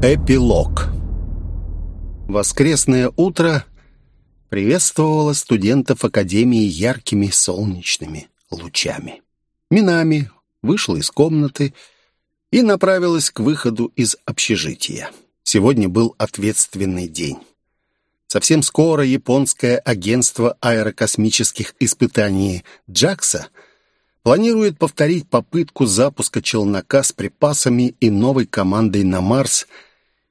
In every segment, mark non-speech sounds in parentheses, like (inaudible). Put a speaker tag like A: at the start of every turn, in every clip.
A: Эпилог Воскресное утро приветствовало студентов Академии яркими солнечными лучами. Минами вышла из комнаты и направилась к выходу из общежития. Сегодня был ответственный день. Совсем скоро японское агентство аэрокосмических испытаний «Джакса» планирует повторить попытку запуска челнока с припасами и новой командой на Марс –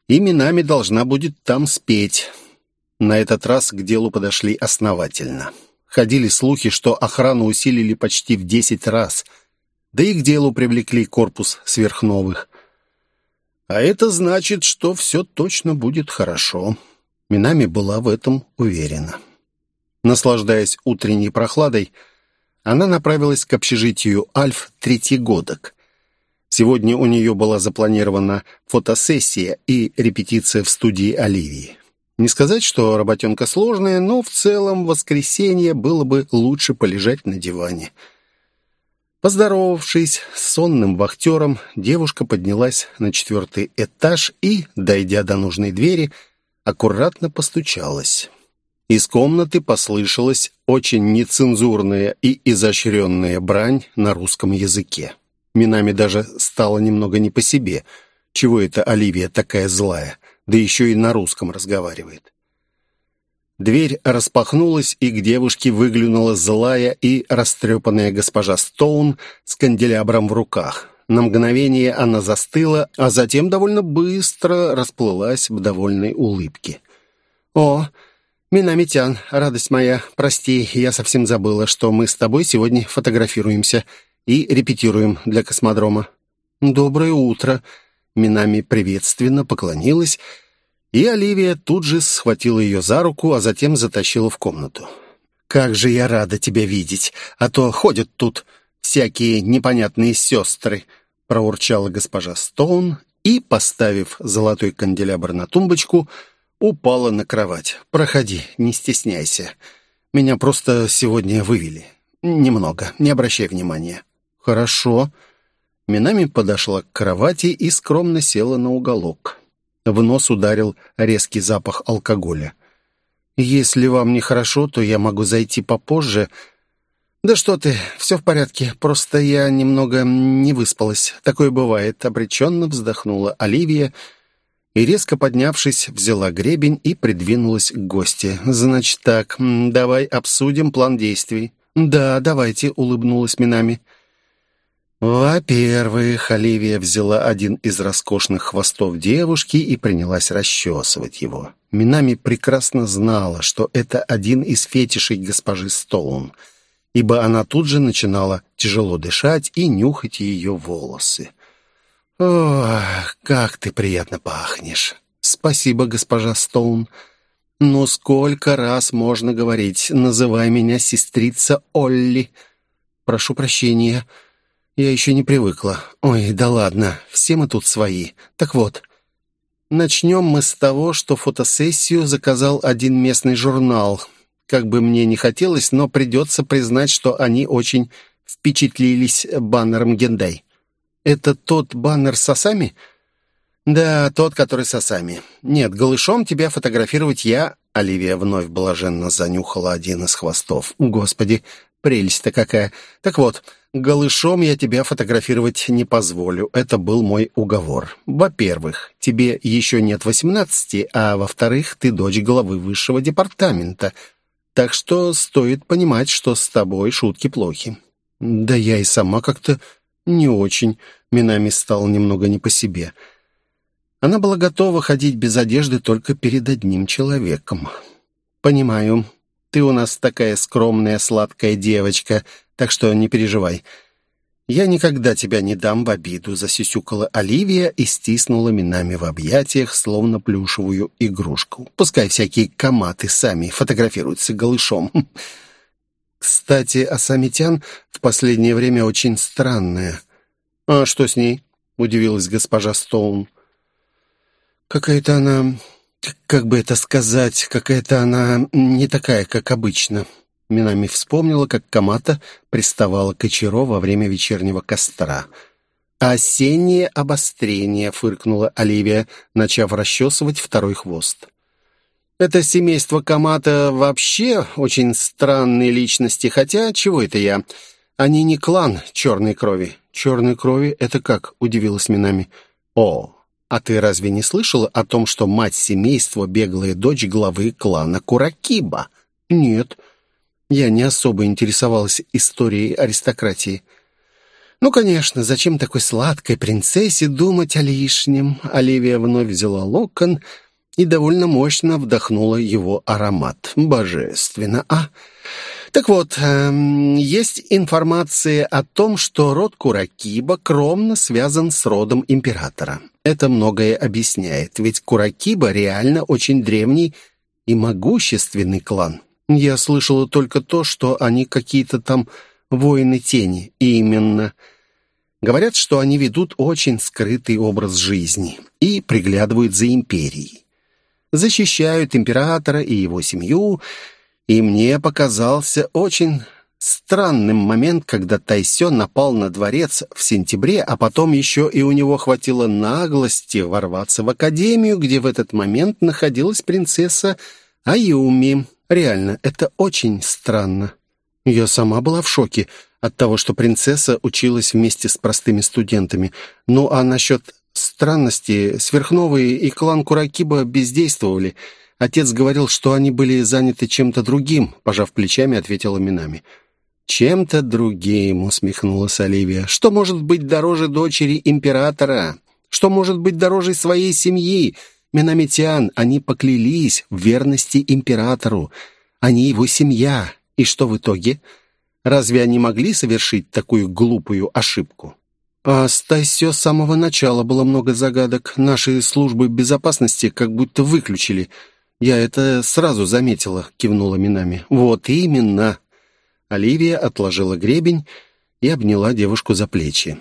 A: Именами должна будет там спеть. На этот раз к делу подошли основательно. Ходили слухи, что охрану усилили почти в десять раз, да и к делу привлекли корпус сверхновых. А это значит, что все точно будет хорошо. Минами была в этом уверена. Наслаждаясь утренней прохладой, она направилась к общежитию Альф Третьегодок. Сегодня у нее была запланирована фотосессия и репетиция в студии Оливии. Не сказать, что работенка сложная, но в целом воскресенье было бы лучше полежать на диване. Поздоровавшись с сонным вахтером, девушка поднялась на четвертый этаж и, дойдя до нужной двери, аккуратно постучалась. Из комнаты послышалась очень нецензурная и изощренная брань на русском языке. Минами даже стало немного не по себе. Чего это Оливия такая злая? Да еще и на русском разговаривает. Дверь распахнулась, и к девушке выглянула злая и растрепанная госпожа Стоун с канделябром в руках. На мгновение она застыла, а затем довольно быстро расплылась в довольной улыбке. «О, Минамитян, радость моя, прости, я совсем забыла, что мы с тобой сегодня фотографируемся и репетируем для космодрома». «Доброе утро!» Минами приветственно поклонилась, и Оливия тут же схватила ее за руку, а затем затащила в комнату. «Как же я рада тебя видеть, а то ходят тут всякие непонятные сестры!» проурчала госпожа Стоун и, поставив золотой канделябр на тумбочку, упала на кровать. «Проходи, не стесняйся. Меня просто сегодня вывели. Немного, не обращай внимания». «Хорошо». Минами подошла к кровати и скромно села на уголок. В нос ударил резкий запах алкоголя. «Если вам нехорошо, то я могу зайти попозже». «Да что ты, все в порядке, просто я немного не выспалась. Такое бывает», — обреченно вздохнула Оливия и, резко поднявшись, взяла гребень и придвинулась к гости. «Значит так, давай обсудим план действий». «Да, давайте», — улыбнулась Минами. Во-первых, Оливия взяла один из роскошных хвостов девушки и принялась расчесывать его. Минами прекрасно знала, что это один из фетишей госпожи Стоун, ибо она тут же начинала тяжело дышать и нюхать ее волосы. «Ох, как ты приятно пахнешь!» «Спасибо, госпожа Стоун. Но сколько раз можно говорить, называй меня сестрица Олли?» «Прошу прощения». Я еще не привыкла. Ой, да ладно, все мы тут свои. Так вот, начнем мы с того, что фотосессию заказал один местный журнал. Как бы мне не хотелось, но придется признать, что они очень впечатлились баннером Гендай. Это тот баннер с осами? Да, тот, который с осами. Нет, голышом тебя фотографировать я... Оливия вновь блаженно занюхала один из хвостов. Господи, прелесть-то какая. Так вот, Голышом я тебя фотографировать не позволю. Это был мой уговор. Во-первых, тебе еще нет восемнадцати, а во-вторых, ты дочь главы высшего департамента. Так что стоит понимать, что с тобой шутки плохи. Да я и сама как-то не очень. Минами стал немного не по себе. Она была готова ходить без одежды только перед одним человеком. «Понимаю, ты у нас такая скромная, сладкая девочка», так что не переживай. Я никогда тебя не дам в обиду», — засюсюкала Оливия и стиснула минами в объятиях, словно плюшевую игрушку. «Пускай всякие коматы сами фотографируются голышом». (laughs) «Кстати, Асамитян в последнее время очень странная». «А что с ней?» — удивилась госпожа Стоун. «Какая-то она... Как бы это сказать? Какая-то она не такая, как обычно». Минами вспомнила, как Камата приставала к Ичиро во время вечернего костра. «Осеннее обострение», — фыркнула Оливия, начав расчесывать второй хвост. «Это семейство Камата вообще очень странные личности, хотя чего это я? Они не клан черной крови». «Черной крови? Это как?» — удивилась Минами. «О, а ты разве не слышала о том, что мать семейства — беглая дочь главы клана Куракиба?» «Нет». Я не особо интересовалась историей аристократии. «Ну, конечно, зачем такой сладкой принцессе думать о лишнем?» Оливия вновь взяла локон и довольно мощно вдохнула его аромат. «Божественно, а?» Так вот, эм, есть информация о том, что род Куракиба кровно связан с родом императора. Это многое объясняет, ведь Куракиба реально очень древний и могущественный клан. Я слышала только то, что они какие-то там воины тени. И именно. Говорят, что они ведут очень скрытый образ жизни и приглядывают за империей. Защищают императора и его семью, и мне показался очень странным момент, когда Тайсё напал на дворец в сентябре, а потом еще и у него хватило наглости ворваться в академию, где в этот момент находилась принцесса Аюми. Реально, это очень странно. Я сама была в шоке от того, что принцесса училась вместе с простыми студентами. Ну а насчет странности, сверхновые и клан Куракиба бездействовали. Отец говорил, что они были заняты чем-то другим, пожав плечами, ответила Минами. «Чем-то другим», — усмехнулась Оливия. «Что может быть дороже дочери императора? Что может быть дороже своей семьи? Минамитян, они поклялись в верности императору. Они его семья. И что в итоге? Разве они могли совершить такую глупую ошибку? А с Тайсё с самого начала было много загадок. Наши службы безопасности как будто выключили. Я это сразу заметила, кивнула Минами. Вот именно. Оливия отложила гребень и обняла девушку за плечи.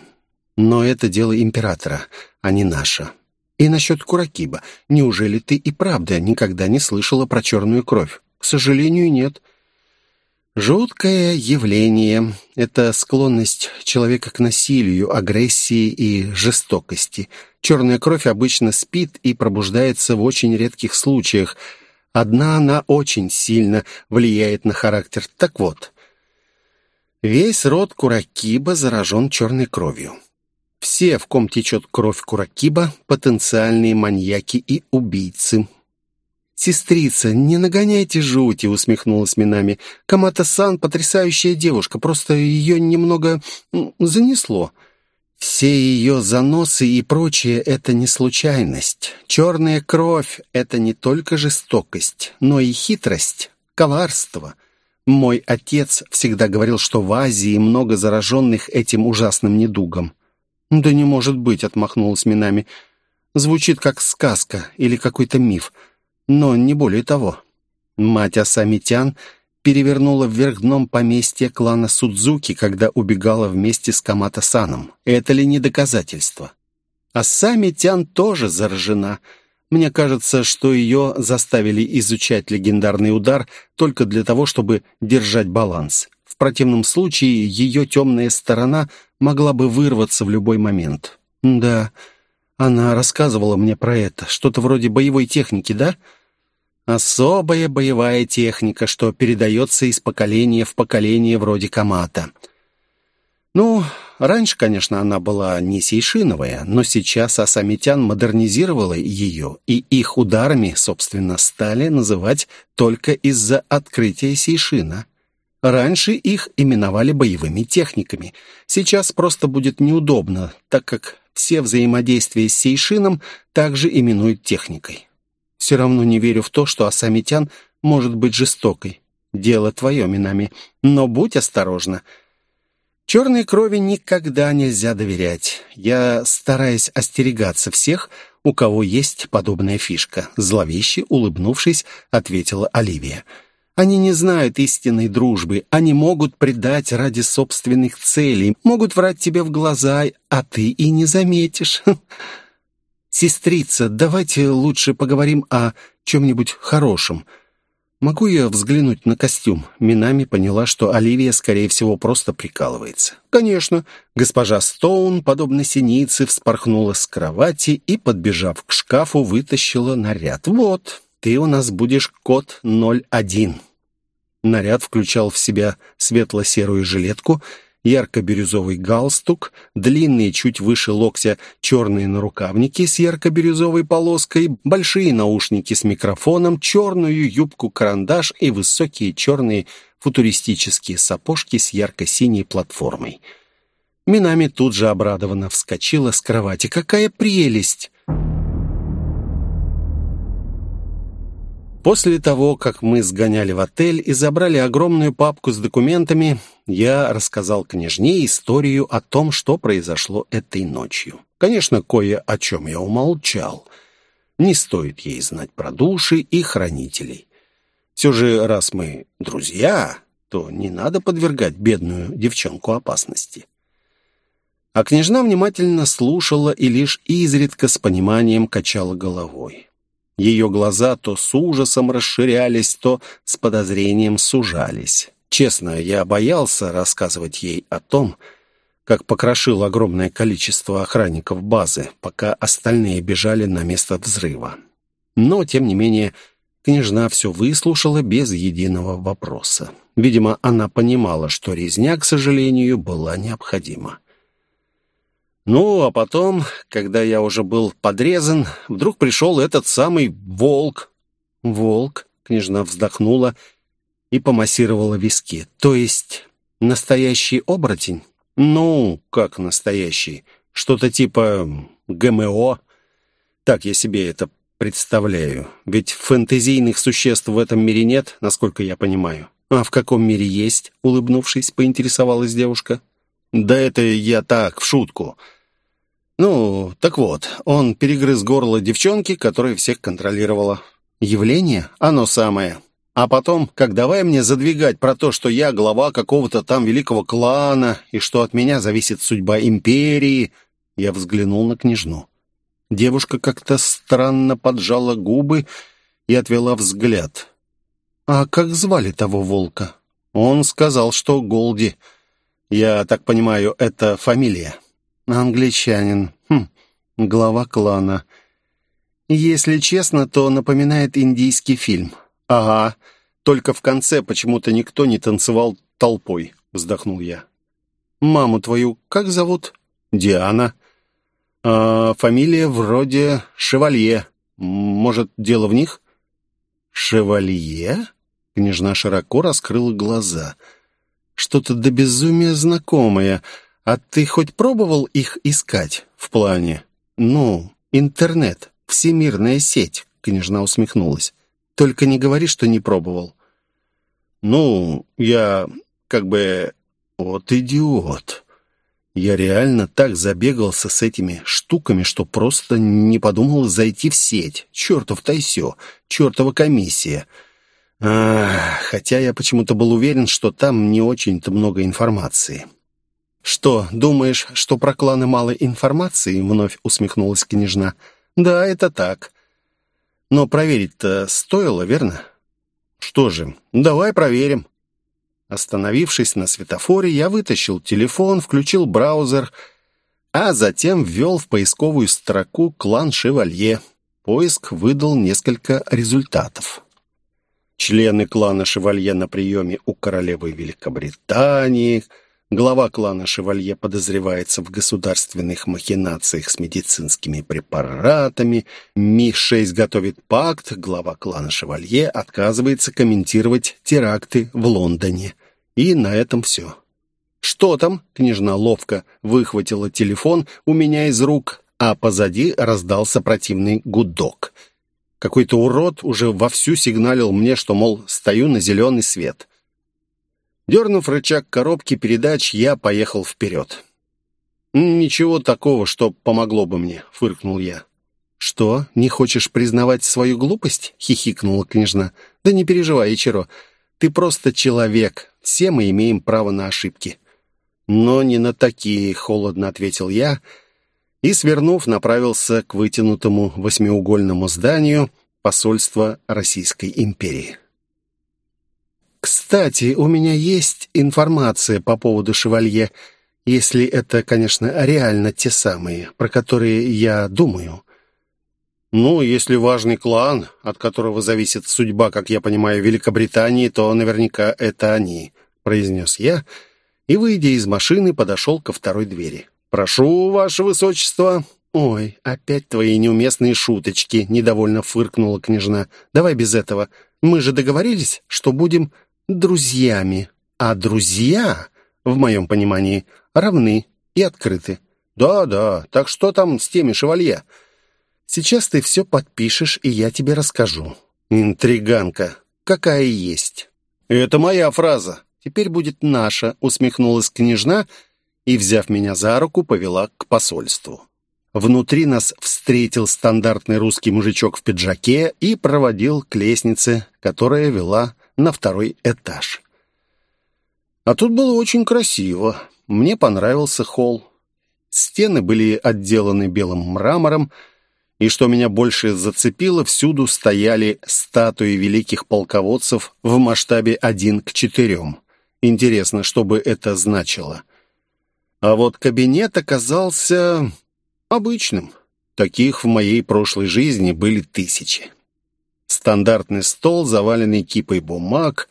A: Но это дело императора, а не наше. И насчет Куракиба. Неужели ты и правда никогда не слышала про черную кровь? К сожалению, нет. Жуткое явление — это склонность человека к насилию, агрессии и жестокости. Черная кровь обычно спит и пробуждается в очень редких случаях. Одна она очень сильно влияет на характер. Так вот, весь род Куракиба заражен черной кровью. Все, в ком течет кровь Куракиба, потенциальные маньяки и убийцы. «Сестрица, не нагоняйте жути», — усмехнулась Минами. «Камата-сан — потрясающая девушка, просто ее немного занесло». «Все ее заносы и прочее — это не случайность. Черная кровь — это не только жестокость, но и хитрость, коварство». Мой отец всегда говорил, что в Азии много зараженных этим ужасным недугом. «Да не может быть», — отмахнулась Минами. «Звучит как сказка или какой-то миф» но не более того. Мать Асамитян перевернула вверх дном поместье клана Судзуки, когда убегала вместе с Камата-саном. Это ли не доказательство? Асамитян тоже заражена. Мне кажется, что ее заставили изучать легендарный удар только для того, чтобы держать баланс. В противном случае ее темная сторона могла бы вырваться в любой момент. Да, она рассказывала мне про это. Что-то вроде боевой техники, да? Особая боевая техника, что передается из поколения в поколение вроде Камата. Ну, раньше, конечно, она была не сейшиновая, но сейчас Асамитян модернизировала ее, и их ударами, собственно, стали называть только из-за открытия сейшина. Раньше их именовали боевыми техниками. Сейчас просто будет неудобно, так как все взаимодействия с сейшином также именуют техникой. Все равно не верю в то, что Асамитян может быть жестокой. Дело твое, Минами. Но будь осторожна. Черной крови никогда нельзя доверять. Я стараюсь остерегаться всех, у кого есть подобная фишка. Зловеще улыбнувшись, ответила Оливия. Они не знают истинной дружбы. Они могут предать ради собственных целей, могут врать тебе в глаза, а ты и не заметишь. (laughs) «Сестрица, давайте лучше поговорим о чем-нибудь хорошем. «Могу я взглянуть на костюм?» Минами поняла, что Оливия, скорее всего, просто прикалывается. «Конечно». Госпожа Стоун, подобно синице, вспорхнула с кровати и, подбежав к шкафу, вытащила наряд. «Вот, ты у нас будешь кот 01». Наряд включал в себя светло-серую жилетку — ярко-бирюзовый галстук, длинные чуть выше локтя черные нарукавники с ярко-бирюзовой полоской, большие наушники с микрофоном, черную юбку-карандаш и высокие черные футуристические сапожки с ярко-синей платформой. Минами тут же обрадованно вскочила с кровати. «Какая прелесть!» После того, как мы сгоняли в отель и забрали огромную папку с документами, я рассказал княжне историю о том, что произошло этой ночью. Конечно, кое о чем я умолчал. Не стоит ей знать про души и хранителей. Все же, раз мы друзья, то не надо подвергать бедную девчонку опасности. А княжна внимательно слушала и лишь изредка с пониманием качала головой. Ее глаза то с ужасом расширялись, то с подозрением сужались. Честно, я боялся рассказывать ей о том, как покрошил огромное количество охранников базы, пока остальные бежали на место взрыва. Но, тем не менее, княжна все выслушала без единого вопроса. Видимо, она понимала, что резня, к сожалению, была необходима. Ну, а потом, когда я уже был подрезан, вдруг пришел этот самый волк. «Волк?» — княжна вздохнула и помассировала виски. «То есть настоящий оборотень?» «Ну, как настоящий? Что-то типа ГМО?» Так я себе это представляю. Ведь фэнтезийных существ в этом мире нет, насколько я понимаю. «А в каком мире есть?» — улыбнувшись, поинтересовалась девушка. «Да это я так, в шутку». Ну, так вот, он перегрыз горло девчонки, которая всех контролировала. Явление? Оно самое. А потом, как давай мне задвигать про то, что я глава какого-то там великого клана, и что от меня зависит судьба империи, я взглянул на княжну. Девушка как-то странно поджала губы и отвела взгляд. «А как звали того волка?» «Он сказал, что Голди. Я так понимаю, это фамилия». Англичанин. Хм, глава клана. Если честно, то напоминает индийский фильм. Ага, только в конце почему-то никто не танцевал толпой, вздохнул я. Маму твою как зовут? Диана. А фамилия вроде Шевалье. Может, дело в них? Шевалье? Княжна широко раскрыла глаза. Что-то до безумия знакомое — «А ты хоть пробовал их искать в плане?» «Ну, интернет, всемирная сеть», — княжна усмехнулась. «Только не говори, что не пробовал». «Ну, я как бы... Вот идиот!» Я реально так забегался с этими штуками, что просто не подумал зайти в сеть. Чертов тайсё, чертова комиссия. А, хотя я почему-то был уверен, что там не очень-то много информации. «Что, думаешь, что про кланы мало информации?» — вновь усмехнулась княжна. «Да, это так. Но проверить-то стоило, верно?» «Что же, давай проверим». Остановившись на светофоре, я вытащил телефон, включил браузер, а затем ввел в поисковую строку «Клан Шевалье». Поиск выдал несколько результатов. Члены клана Шевалье на приеме у королевы Великобритании — Глава клана Шевалье подозревается в государственных махинациях с медицинскими препаратами. Ми-6 готовит пакт. Глава клана Шевалье отказывается комментировать теракты в Лондоне. И на этом все. «Что там?» — княжна ловко выхватила телефон у меня из рук, а позади раздался противный гудок. Какой-то урод уже вовсю сигналил мне, что, мол, стою на зеленый свет. Дернув рычаг коробки передач, я поехал вперед. «Ничего такого, что помогло бы мне», — фыркнул я. «Что, не хочешь признавать свою глупость?» — хихикнула княжна. «Да не переживай, Ичиро. Ты просто человек. Все мы имеем право на ошибки». «Но не на такие», — холодно ответил я, и, свернув, направился к вытянутому восьмиугольному зданию посольства Российской империи. «Кстати, у меня есть информация по поводу шевалье, если это, конечно, реально те самые, про которые я думаю».
B: «Ну, если важный клан, от которого зависит судьба, как я понимаю, Великобритании, то наверняка это они», — произнес я, и, выйдя из машины, подошел ко второй двери. «Прошу, ваше высочество».
A: «Ой, опять твои неуместные шуточки», — недовольно фыркнула княжна. «Давай без этого. Мы же договорились, что будем друзьями. А друзья, в моем понимании, равны и открыты».
B: «Да-да, так что там с теми шевалье?»
A: Сейчас ты все подпишешь, и я тебе расскажу.
B: Интриганка.
A: Какая есть.
B: Это моя фраза.
A: Теперь будет наша, усмехнулась княжна и, взяв меня за руку, повела к посольству. Внутри нас встретил стандартный русский мужичок в пиджаке и проводил к лестнице, которая вела на второй этаж. А тут было очень красиво. Мне понравился холл. Стены были отделаны белым мрамором, и что меня больше зацепило, всюду стояли статуи великих полководцев в масштабе один к четырем. Интересно, что бы это значило. А вот кабинет оказался обычным. Таких в моей прошлой жизни были тысячи. Стандартный стол, заваленный кипой бумаг,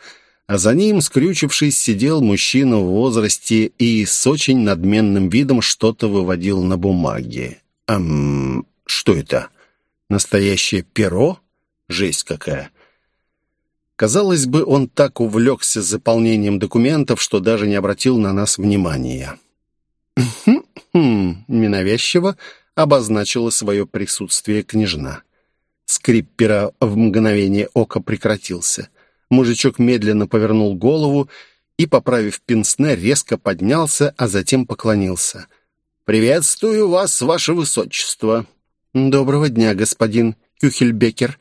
A: а за ним, скрючившись, сидел мужчина в возрасте и с очень надменным видом что-то выводил на бумаге. Ам, что это? Настоящее перо? Жесть какая. Казалось бы, он так увлекся заполнением документов, что даже не обратил на нас внимания. «Хм-хм», ненавязчиво обозначила свое присутствие княжна. Пера в мгновение ока прекратился. Мужичок медленно повернул голову и, поправив пенсне, резко поднялся, а затем поклонился. «Приветствую вас, ваше высочество!» «Доброго дня, господин Кюхельбекер.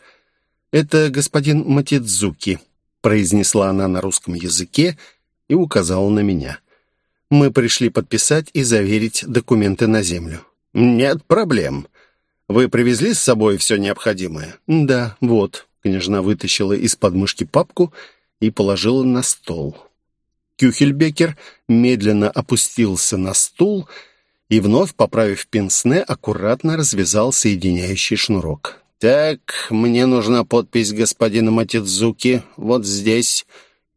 A: Это господин Матидзуки», — произнесла она на русском языке и указала на меня. «Мы пришли подписать и заверить документы на землю».
B: «Нет проблем. Вы привезли с собой все необходимое?»
A: «Да, вот». Княжна вытащила из подмышки папку и положила на стол. Кюхельбекер медленно опустился на стул и, вновь поправив пенсне, аккуратно развязал соединяющий шнурок.
B: «Так, мне нужна подпись господина Матидзуки. Вот здесь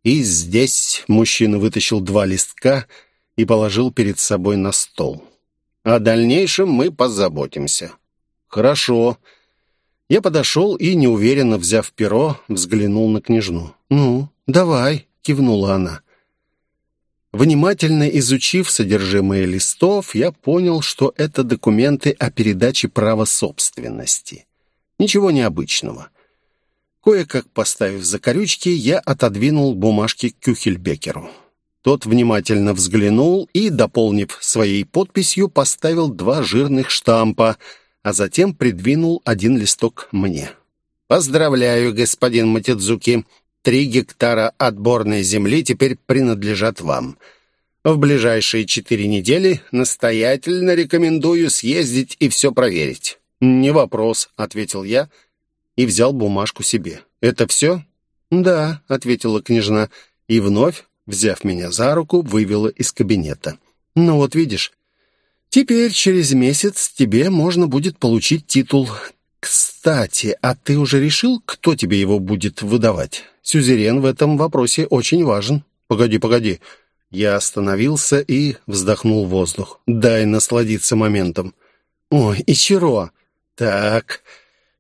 B: и здесь». Мужчина вытащил два листка и положил перед собой на стол. «О дальнейшем мы позаботимся».
A: «Хорошо». Я подошел и, неуверенно взяв перо, взглянул на княжну. «Ну, давай», — кивнула она. Внимательно изучив содержимое листов, я понял, что это документы о передаче права собственности. Ничего необычного. Кое-как поставив закорючки, я отодвинул бумажки к Кюхельбекеру. Тот внимательно взглянул и, дополнив своей подписью, поставил два жирных штампа, а затем придвинул один листок мне. «Поздравляю, господин Матидзуки. Три гектара отборной земли теперь принадлежат вам. В ближайшие четыре недели настоятельно рекомендую съездить и все проверить». «Не вопрос», — ответил я и взял бумажку себе. «Это все?» «Да», — ответила княжна, и вновь, взяв меня за руку, вывела из кабинета. «Ну вот видишь, теперь через месяц тебе можно будет получить титул. Кстати, а ты уже решил, кто тебе его будет выдавать?» Сюзерен в этом вопросе очень важен.
B: Погоди, погоди.
A: Я остановился и вздохнул воздух. Дай насладиться моментом. Ой, Ичиро. Так,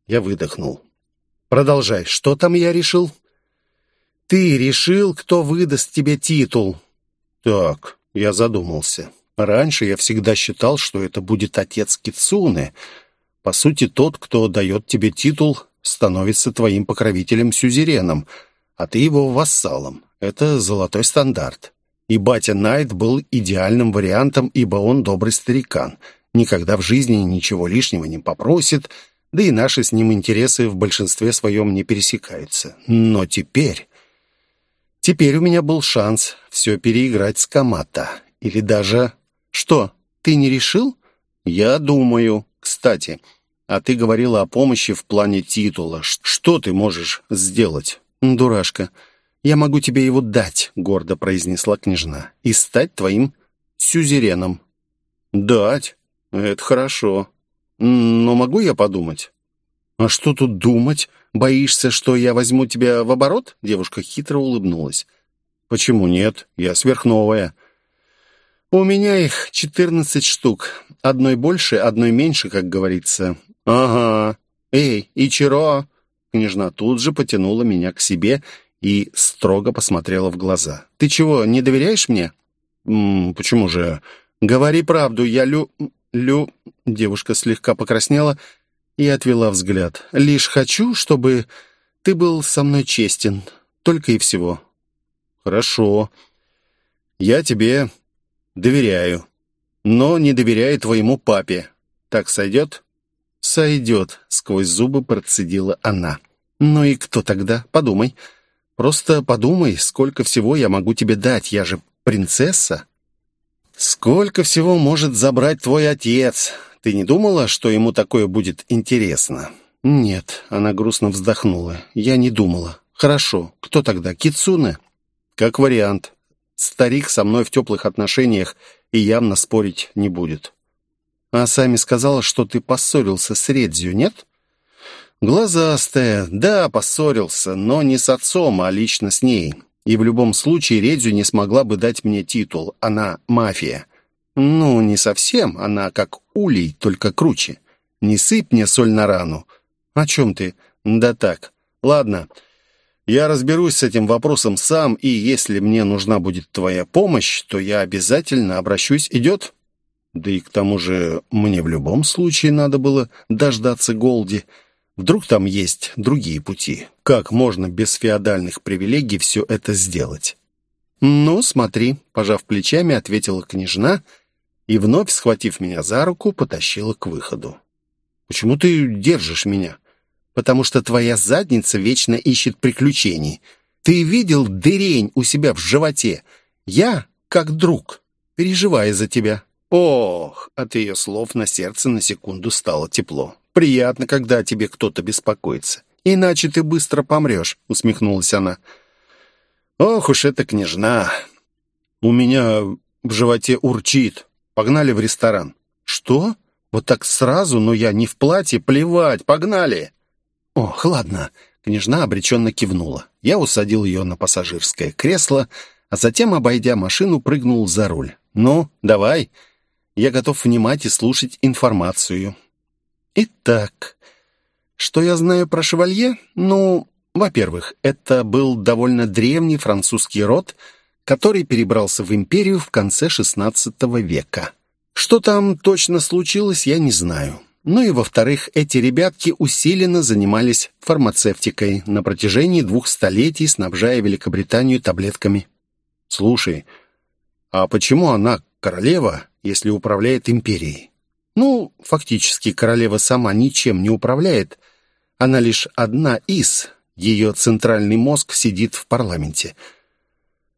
A: я выдохнул. Продолжай. Что там я решил? Ты решил, кто выдаст тебе титул. Так, я задумался. Раньше я всегда считал, что это будет отец Кицуны. По сути, тот, кто дает тебе титул, становится твоим покровителем-сюзереном — а ты его вассалом. Это золотой стандарт. И батя Найт был идеальным вариантом, ибо он добрый старикан. Никогда в жизни ничего лишнего не попросит, да и наши с ним интересы в большинстве своем не пересекаются. Но теперь... Теперь у меня был шанс все переиграть с Камата. Или даже... Что, ты не решил? Я думаю. Кстати, а ты говорила о помощи в плане титула. Что ты можешь сделать? «Дурашка, Я могу тебе его дать», — гордо произнесла княжна, «и стать твоим сюзереном».
B: «Дать? Это хорошо. Но могу я подумать?»
A: «А что тут думать? Боишься, что я возьму тебя в оборот?» Девушка хитро улыбнулась.
B: «Почему нет? Я сверхновая».
A: «У меня их четырнадцать штук. Одной больше, одной меньше, как говорится».
B: «Ага.
A: Эй, Ичиро!» Княжна тут же потянула меня к себе и строго посмотрела в глаза. «Ты чего, не доверяешь мне?»
B: М -м, «Почему же?»
A: «Говори правду, я лю... лю...» Девушка слегка покраснела и отвела взгляд. «Лишь хочу, чтобы ты был со мной честен. Только и всего».
B: «Хорошо. Я тебе доверяю, но не доверяю твоему папе. Так сойдет?»
A: «Сойдет», — сквозь зубы процедила она. «Ну и кто тогда? Подумай. Просто подумай, сколько всего я могу тебе дать. Я же принцесса».
B: «Сколько всего может забрать твой отец? Ты не думала, что ему такое будет интересно?»
A: «Нет», — она грустно вздохнула. «Я не думала. Хорошо. Кто тогда? Кицуне?»
B: «Как вариант. Старик со мной в теплых отношениях и явно спорить не будет».
A: «А сами сказала, что ты поссорился с Редзю, нет?»
B: «Глазастая. Да, поссорился, но не с отцом, а лично с ней. И в любом случае Редзю не смогла бы дать мне титул. Она мафия.
A: Ну, не совсем. Она как улей, только круче. Не сыпь мне соль на рану. О чем ты?
B: Да так. Ладно. Я разберусь с этим вопросом сам, и если мне нужна будет твоя помощь, то я обязательно обращусь. Идет?
A: Да и к тому же мне в любом случае надо было дождаться Голди. Вдруг там есть другие пути? Как можно без феодальных привилегий все это сделать? «Ну, смотри», — пожав плечами, ответила княжна и, вновь схватив меня за руку, потащила к выходу. «Почему ты держишь меня?» «Потому что твоя задница вечно ищет приключений. Ты видел дырень у себя в животе? Я, как друг, переживаю за тебя».
B: Ох, от ее слов на сердце на секунду стало тепло. Приятно, когда тебе кто-то беспокоится. Иначе ты быстро помрешь», — усмехнулась она. «Ох уж эта княжна! У меня в животе урчит. Погнали в ресторан».
A: «Что? Вот так сразу? Но я не в платье. Плевать, погнали!» «Ох, ладно». Княжна обреченно кивнула. Я усадил ее на пассажирское кресло, а затем, обойдя машину, прыгнул за руль. «Ну, давай. Я готов внимать и слушать информацию. Итак, что я знаю про шевалье? Ну, во-первых, это был довольно древний французский род, который перебрался в империю в конце XVI века. Что там точно случилось, я не знаю. Ну и во-вторых, эти ребятки усиленно занимались фармацевтикой на протяжении двух столетий, снабжая Великобританию таблетками.
B: Слушай, а почему она королева, если управляет империей?
A: Ну, фактически королева сама ничем не управляет. Она лишь одна из. Ее центральный мозг сидит в парламенте.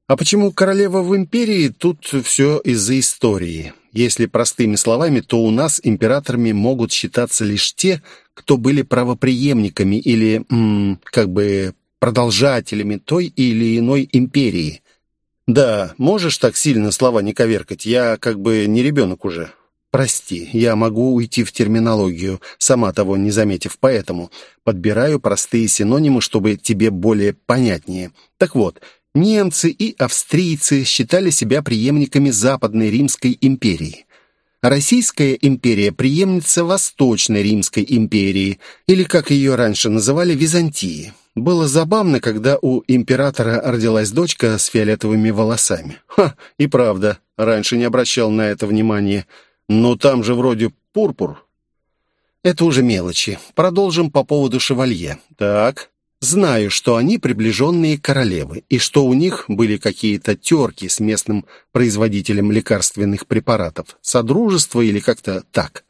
A: А почему королева в империи? Тут все из-за истории. Если простыми словами, то у нас императорами могут считаться лишь те, кто были правопреемниками или, м, как бы, продолжателями той или иной империи.
B: Да, можешь так сильно слова не коверкать? Я как бы не ребенок уже.
A: Прости, я могу уйти в терминологию, сама того не заметив, поэтому подбираю простые синонимы, чтобы тебе более понятнее. Так вот, немцы и австрийцы считали себя преемниками Западной Римской империи. Российская империя – преемница Восточной Римской империи, или, как ее раньше называли, Византии. Было забавно, когда у императора родилась дочка с фиолетовыми волосами.
B: Ха, и правда, раньше не обращал на это внимания – но там же вроде пурпур.
A: Это уже мелочи. Продолжим по поводу шевалье.
B: Так.
A: Знаю, что они приближенные королевы, и что у них были какие-то терки с местным производителем лекарственных препаратов. Содружество или как-то так.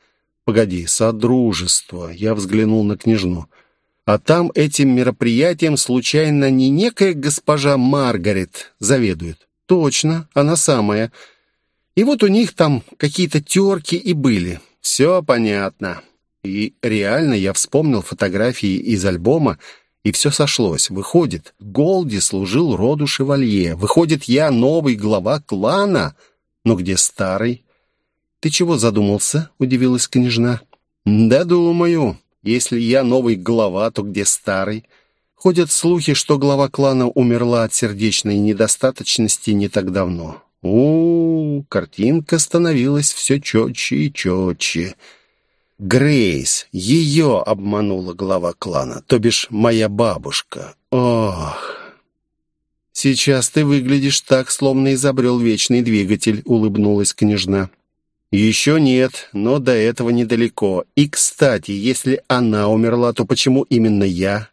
B: Погоди, содружество. Я взглянул на княжну. А там этим мероприятием случайно не некая госпожа Маргарет заведует?
A: Точно, она самая. И вот у них там какие-то терки и были.
B: Все понятно. И реально я вспомнил фотографии из альбома
A: И все сошлось. Выходит, Голди служил роду шевалье. Выходит, я новый глава клана. Но где старый? «Ты чего задумался?» — удивилась княжна. «Да думаю. Если я новый глава, то где старый?» Ходят слухи, что глава клана умерла от сердечной недостаточности не так давно. У, -у, -у картинка становилась все четче и четче. Грейс, ее обманула глава клана, то бишь моя бабушка. Ох! «Сейчас ты выглядишь так, словно изобрел вечный двигатель», — улыбнулась княжна. «Еще нет, но до этого недалеко. И, кстати, если она умерла, то почему именно я?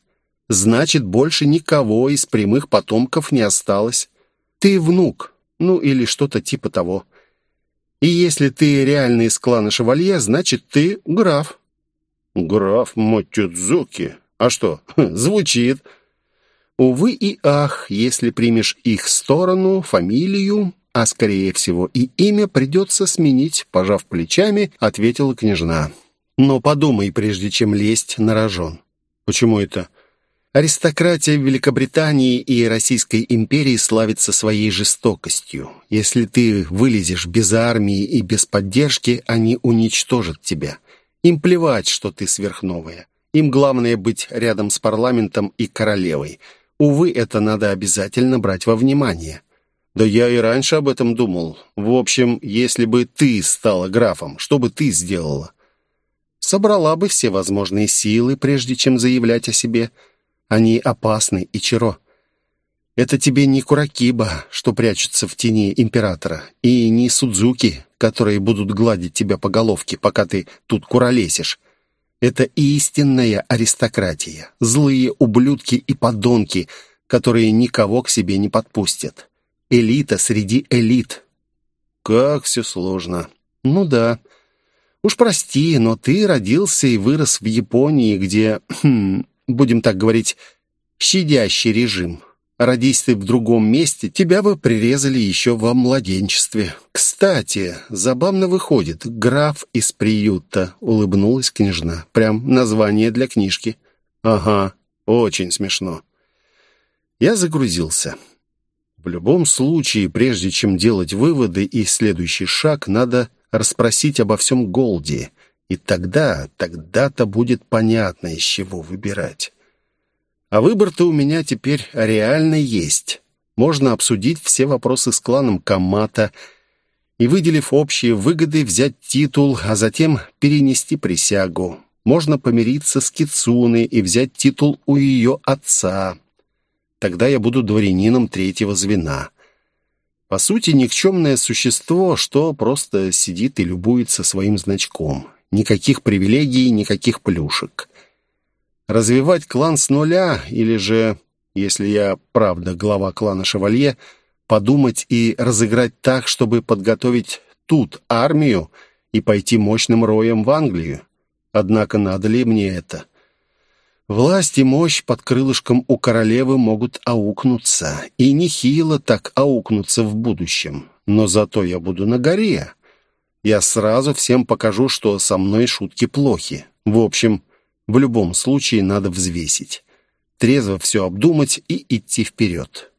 A: Значит, больше никого из прямых потомков не осталось. Ты внук, ну или что-то типа того. И если ты реально из клана Шевалье, значит, ты граф». «Граф Мотюдзуки? А что, звучит». Увы и ах, если примешь их сторону, фамилию, а скорее всего и имя придется сменить, пожав плечами, ответила княжна. Но подумай, прежде чем лезть на рожон. Почему это? Аристократия Великобритании и Российской империи славится своей жестокостью. Если ты вылезешь без армии и без поддержки, они уничтожат тебя. Им плевать, что ты сверхновая. Им главное быть рядом с парламентом и королевой. Увы, это надо обязательно брать во внимание. Да я и раньше об этом думал. В общем, если бы ты стала графом, что бы ты сделала? Собрала бы все возможные силы, прежде чем заявлять о себе – они опасны, Ичиро. Это тебе не Куракиба, что прячутся в тени императора, и не Судзуки, которые будут гладить тебя по головке, пока ты тут куролесишь. Это истинная аристократия, злые ублюдки и подонки, которые никого к себе не подпустят. Элита среди элит. Как все сложно. Ну да. Уж прости, но ты родился и вырос в Японии, где... (clears throat) Будем так говорить, щадящий режим. Родись ты в другом месте, тебя бы прирезали еще во младенчестве. Кстати, забавно выходит, граф из приюта, улыбнулась княжна. Прям название для книжки. Ага, очень смешно. Я загрузился. В любом случае, прежде чем делать выводы и следующий шаг, надо расспросить обо всем Голди. И тогда, тогда-то будет понятно, из чего выбирать. А выбор-то у меня теперь реально есть. Можно обсудить все вопросы с кланом Камата и, выделив общие выгоды, взять титул, а затем перенести присягу. Можно помириться с Кицуной и взять титул у ее отца. Тогда я буду дворянином третьего звена. По сути, никчемное существо, что просто сидит и любуется своим значком. Никаких привилегий, никаких плюшек. Развивать клан с нуля или же, если я правда глава клана Шевалье, подумать и разыграть так, чтобы подготовить тут армию и пойти мощным роем в Англию. Однако надо ли мне это? Власть и мощь под крылышком у королевы могут аукнуться, и нехило так аукнуться в будущем. Но зато я буду на горе, я сразу всем покажу, что со мной шутки плохи. В общем, в любом случае надо взвесить. Трезво все обдумать и идти вперед.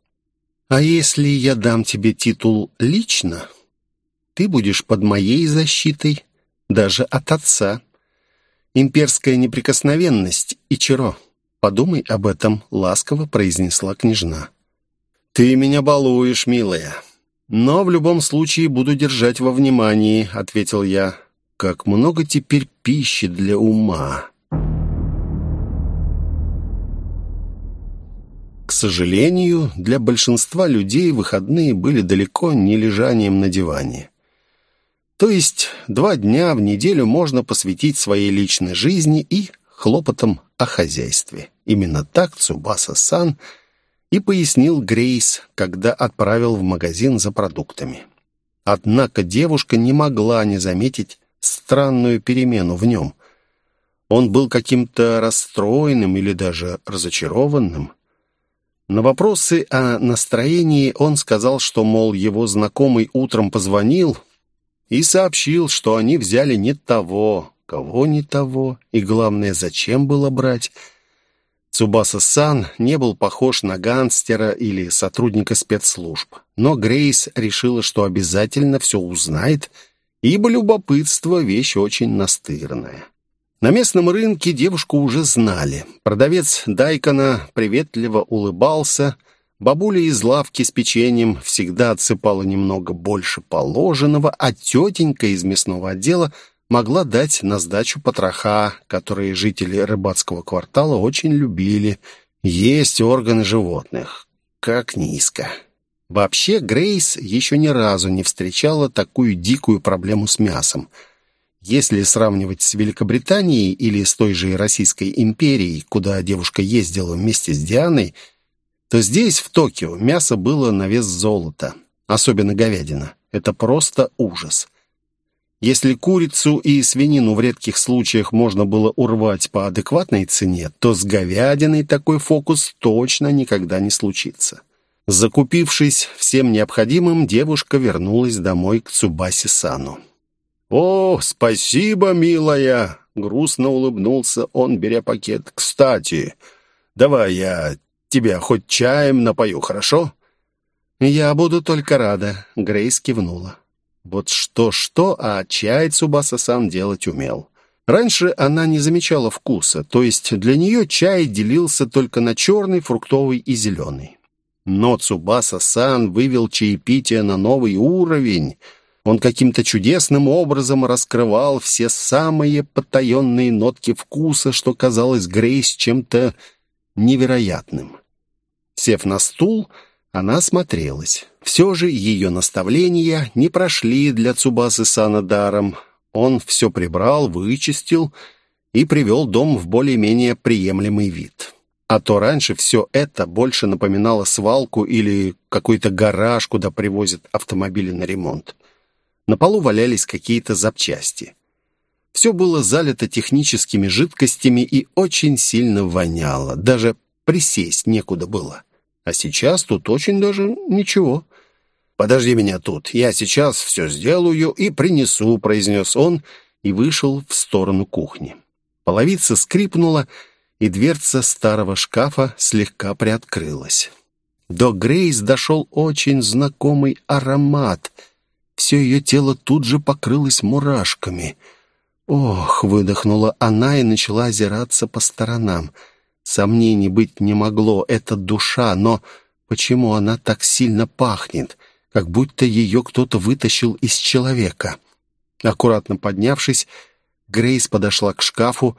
A: А если я дам тебе титул лично, ты будешь под моей защитой, даже от отца. Имперская неприкосновенность и черо. Подумай об этом, ласково произнесла княжна. Ты меня балуешь, милая. «Но в любом случае буду держать во внимании», — ответил я. «Как много теперь пищи для ума». К сожалению, для большинства людей выходные были далеко не лежанием на диване. То есть два дня в неделю можно посвятить своей личной жизни и хлопотам о хозяйстве. Именно так Цубаса-сан – и пояснил Грейс, когда отправил в магазин за продуктами. Однако девушка не могла не заметить странную перемену в нем. Он был каким-то расстроенным или даже разочарованным. На вопросы о настроении он сказал, что, мол, его знакомый утром позвонил и сообщил, что они взяли не того, кого не того, и, главное, зачем было брать – Цубаса-сан не был похож на гангстера или сотрудника спецслужб, но Грейс решила, что обязательно все узнает, ибо любопытство — вещь очень настырная. На местном рынке девушку уже знали. Продавец Дайкона приветливо улыбался, бабуля из лавки с печеньем всегда отсыпала немного больше положенного, а тетенька из мясного отдела — могла дать на сдачу потроха, которые жители рыбацкого квартала очень любили. Есть органы животных. Как низко. Вообще, Грейс еще ни разу не встречала такую дикую проблему с мясом. Если сравнивать с Великобританией или с той же Российской империей, куда девушка ездила вместе с Дианой, то здесь, в Токио, мясо было на вес золота, особенно говядина. Это просто ужас. Если курицу и свинину в редких случаях можно было урвать по адекватной цене, то с говядиной такой фокус точно никогда не случится. Закупившись всем необходимым, девушка вернулась домой к Цубаси-сану. «О, спасибо, милая!» — грустно улыбнулся он, беря пакет. «Кстати, давай я тебя хоть чаем напою, хорошо?» «Я буду только рада», — Грейс кивнула. Вот что-что, а чай Цубаса-сан делать умел. Раньше она не замечала вкуса, то есть для нее чай делился только на черный, фруктовый и зеленый. Но Цубаса-сан вывел чаепитие на новый уровень. Он каким-то чудесным образом раскрывал все самые потаенные нотки вкуса, что казалось Грейс чем-то невероятным. Сев на стул, она смотрелась. Все же ее наставления не прошли для Цубасы Сана даром. Он все прибрал, вычистил и привел дом в более-менее приемлемый вид. А то раньше все это больше напоминало свалку или какой-то гараж, куда привозят автомобили на ремонт. На полу валялись какие-то запчасти. Все было залито техническими жидкостями и очень сильно воняло. Даже присесть некуда было. А сейчас тут очень даже ничего. «Подожди меня тут, я сейчас все сделаю и принесу», — произнес он и вышел в сторону кухни. Половица скрипнула, и дверца старого шкафа слегка приоткрылась. До Грейс дошел очень знакомый аромат. Все ее тело тут же покрылось мурашками. «Ох!» — выдохнула она и начала озираться по сторонам — Сомнений быть не могло, это душа, но почему она так сильно пахнет, как будто ее кто-то вытащил из человека? Аккуратно поднявшись, Грейс подошла к шкафу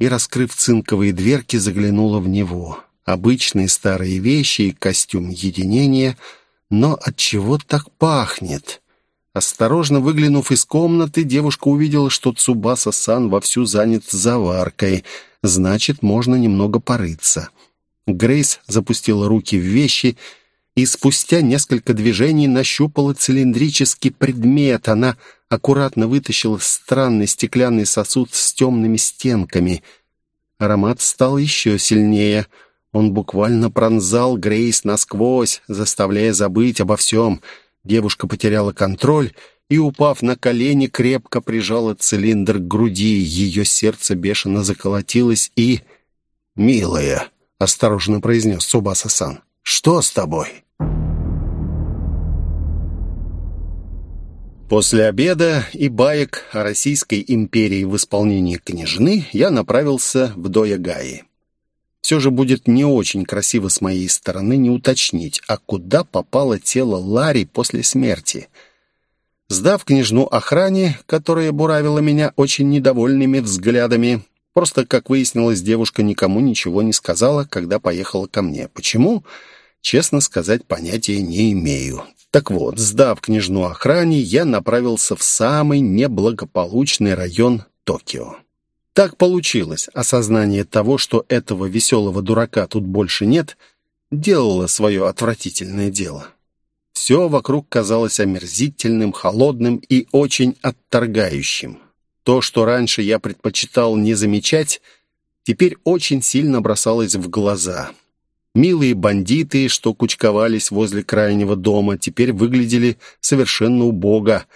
A: и, раскрыв цинковые дверки, заглянула в него. Обычные старые вещи и костюм единения, но от чего так пахнет? Осторожно выглянув из комнаты, девушка увидела, что Цубаса-сан вовсю занят заваркой — значит, можно немного порыться. Грейс запустила руки в вещи и спустя несколько движений нащупала цилиндрический предмет. Она аккуратно вытащила странный стеклянный сосуд с темными стенками. Аромат стал еще сильнее. Он буквально пронзал Грейс насквозь, заставляя забыть обо всем. Девушка потеряла контроль и, упав на колени, крепко прижала цилиндр к груди. Ее сердце бешено заколотилось и... «Милая», — осторожно произнес Субаса-сан, — «что с тобой?» После обеда и баек о Российской империи в исполнении княжны я направился в Доягаи. Все же будет не очень красиво с моей стороны не уточнить, а куда попало тело Ларри после смерти — Сдав княжну охране, которая буравила меня очень недовольными взглядами, просто, как выяснилось, девушка никому ничего не сказала, когда поехала ко мне. Почему? Честно сказать, понятия не имею. Так вот, сдав княжну охране, я направился в самый неблагополучный район Токио. Так получилось. Осознание того, что этого веселого дурака тут больше нет, делало свое отвратительное дело. Все вокруг казалось омерзительным, холодным и очень отторгающим. То, что раньше я предпочитал не замечать, теперь очень сильно бросалось в глаза. Милые бандиты, что кучковались возле крайнего дома, теперь выглядели совершенно убого.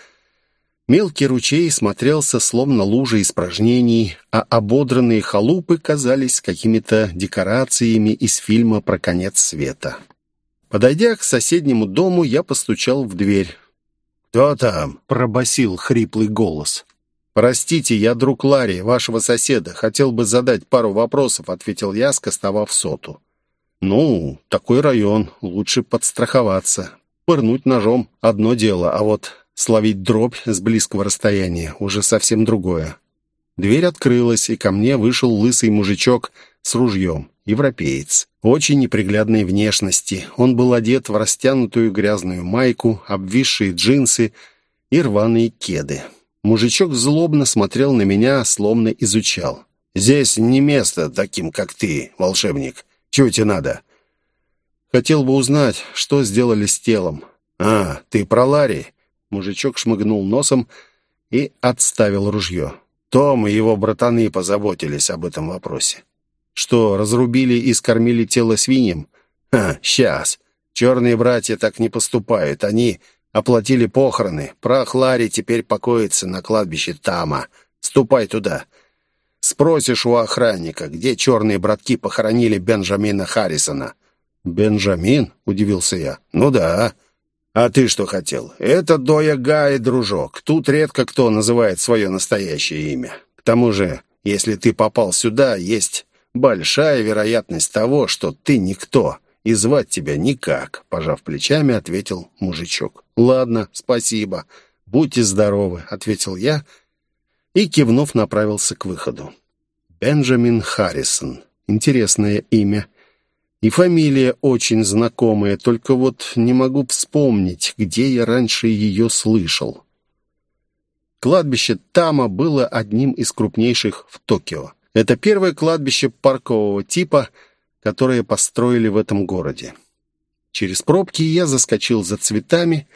A: Мелкий ручей смотрелся словно лужа испражнений, а ободранные халупы казались какими-то декорациями из фильма про конец света. Подойдя к соседнему дому, я постучал в дверь.
B: «Кто там?»
A: — пробасил хриплый голос. «Простите, я друг Ларри, вашего соседа. Хотел бы задать пару вопросов», — ответил я, скостовав соту. «Ну, такой район. Лучше подстраховаться. Пырнуть ножом — одно дело, а вот словить дробь с близкого расстояния — уже совсем другое». Дверь открылась, и ко мне вышел лысый мужичок с ружьем, европеец. Очень неприглядной внешности. Он был одет в растянутую грязную майку, обвисшие джинсы и рваные кеды. Мужичок злобно смотрел на меня, словно изучал.
B: «Здесь не место таким, как ты, волшебник. Чего надо?»
A: «Хотел бы узнать, что сделали с телом».
B: «А, ты про Ларри?»
A: Мужичок шмыгнул носом и отставил ружье.
B: Том и его братаны позаботились об этом вопросе.
A: Что, разрубили и скормили тело свиньям?
B: Ха, сейчас. Черные братья так не поступают. Они оплатили похороны. Прах Ларри теперь покоится на кладбище Тама. Ступай туда. Спросишь у охранника, где черные братки похоронили Бенджамина Харрисона.
A: «Бенджамин?» — удивился я.
B: «Ну да. А ты что хотел? Это Доя Гай, дружок. Тут редко кто называет свое настоящее имя. К тому же, если ты попал сюда, есть большая вероятность того, что ты никто, и звать тебя никак», — пожав плечами, ответил мужичок.
A: «Ладно, спасибо. Будьте здоровы», — ответил я и, кивнув, направился к выходу. Бенджамин Харрисон. Интересное имя. И фамилия очень знакомая, только вот не могу вспомнить, где я раньше ее слышал. Кладбище Тама было одним из крупнейших в Токио. Это первое кладбище паркового типа, которое построили в этом городе. Через пробки я заскочил за цветами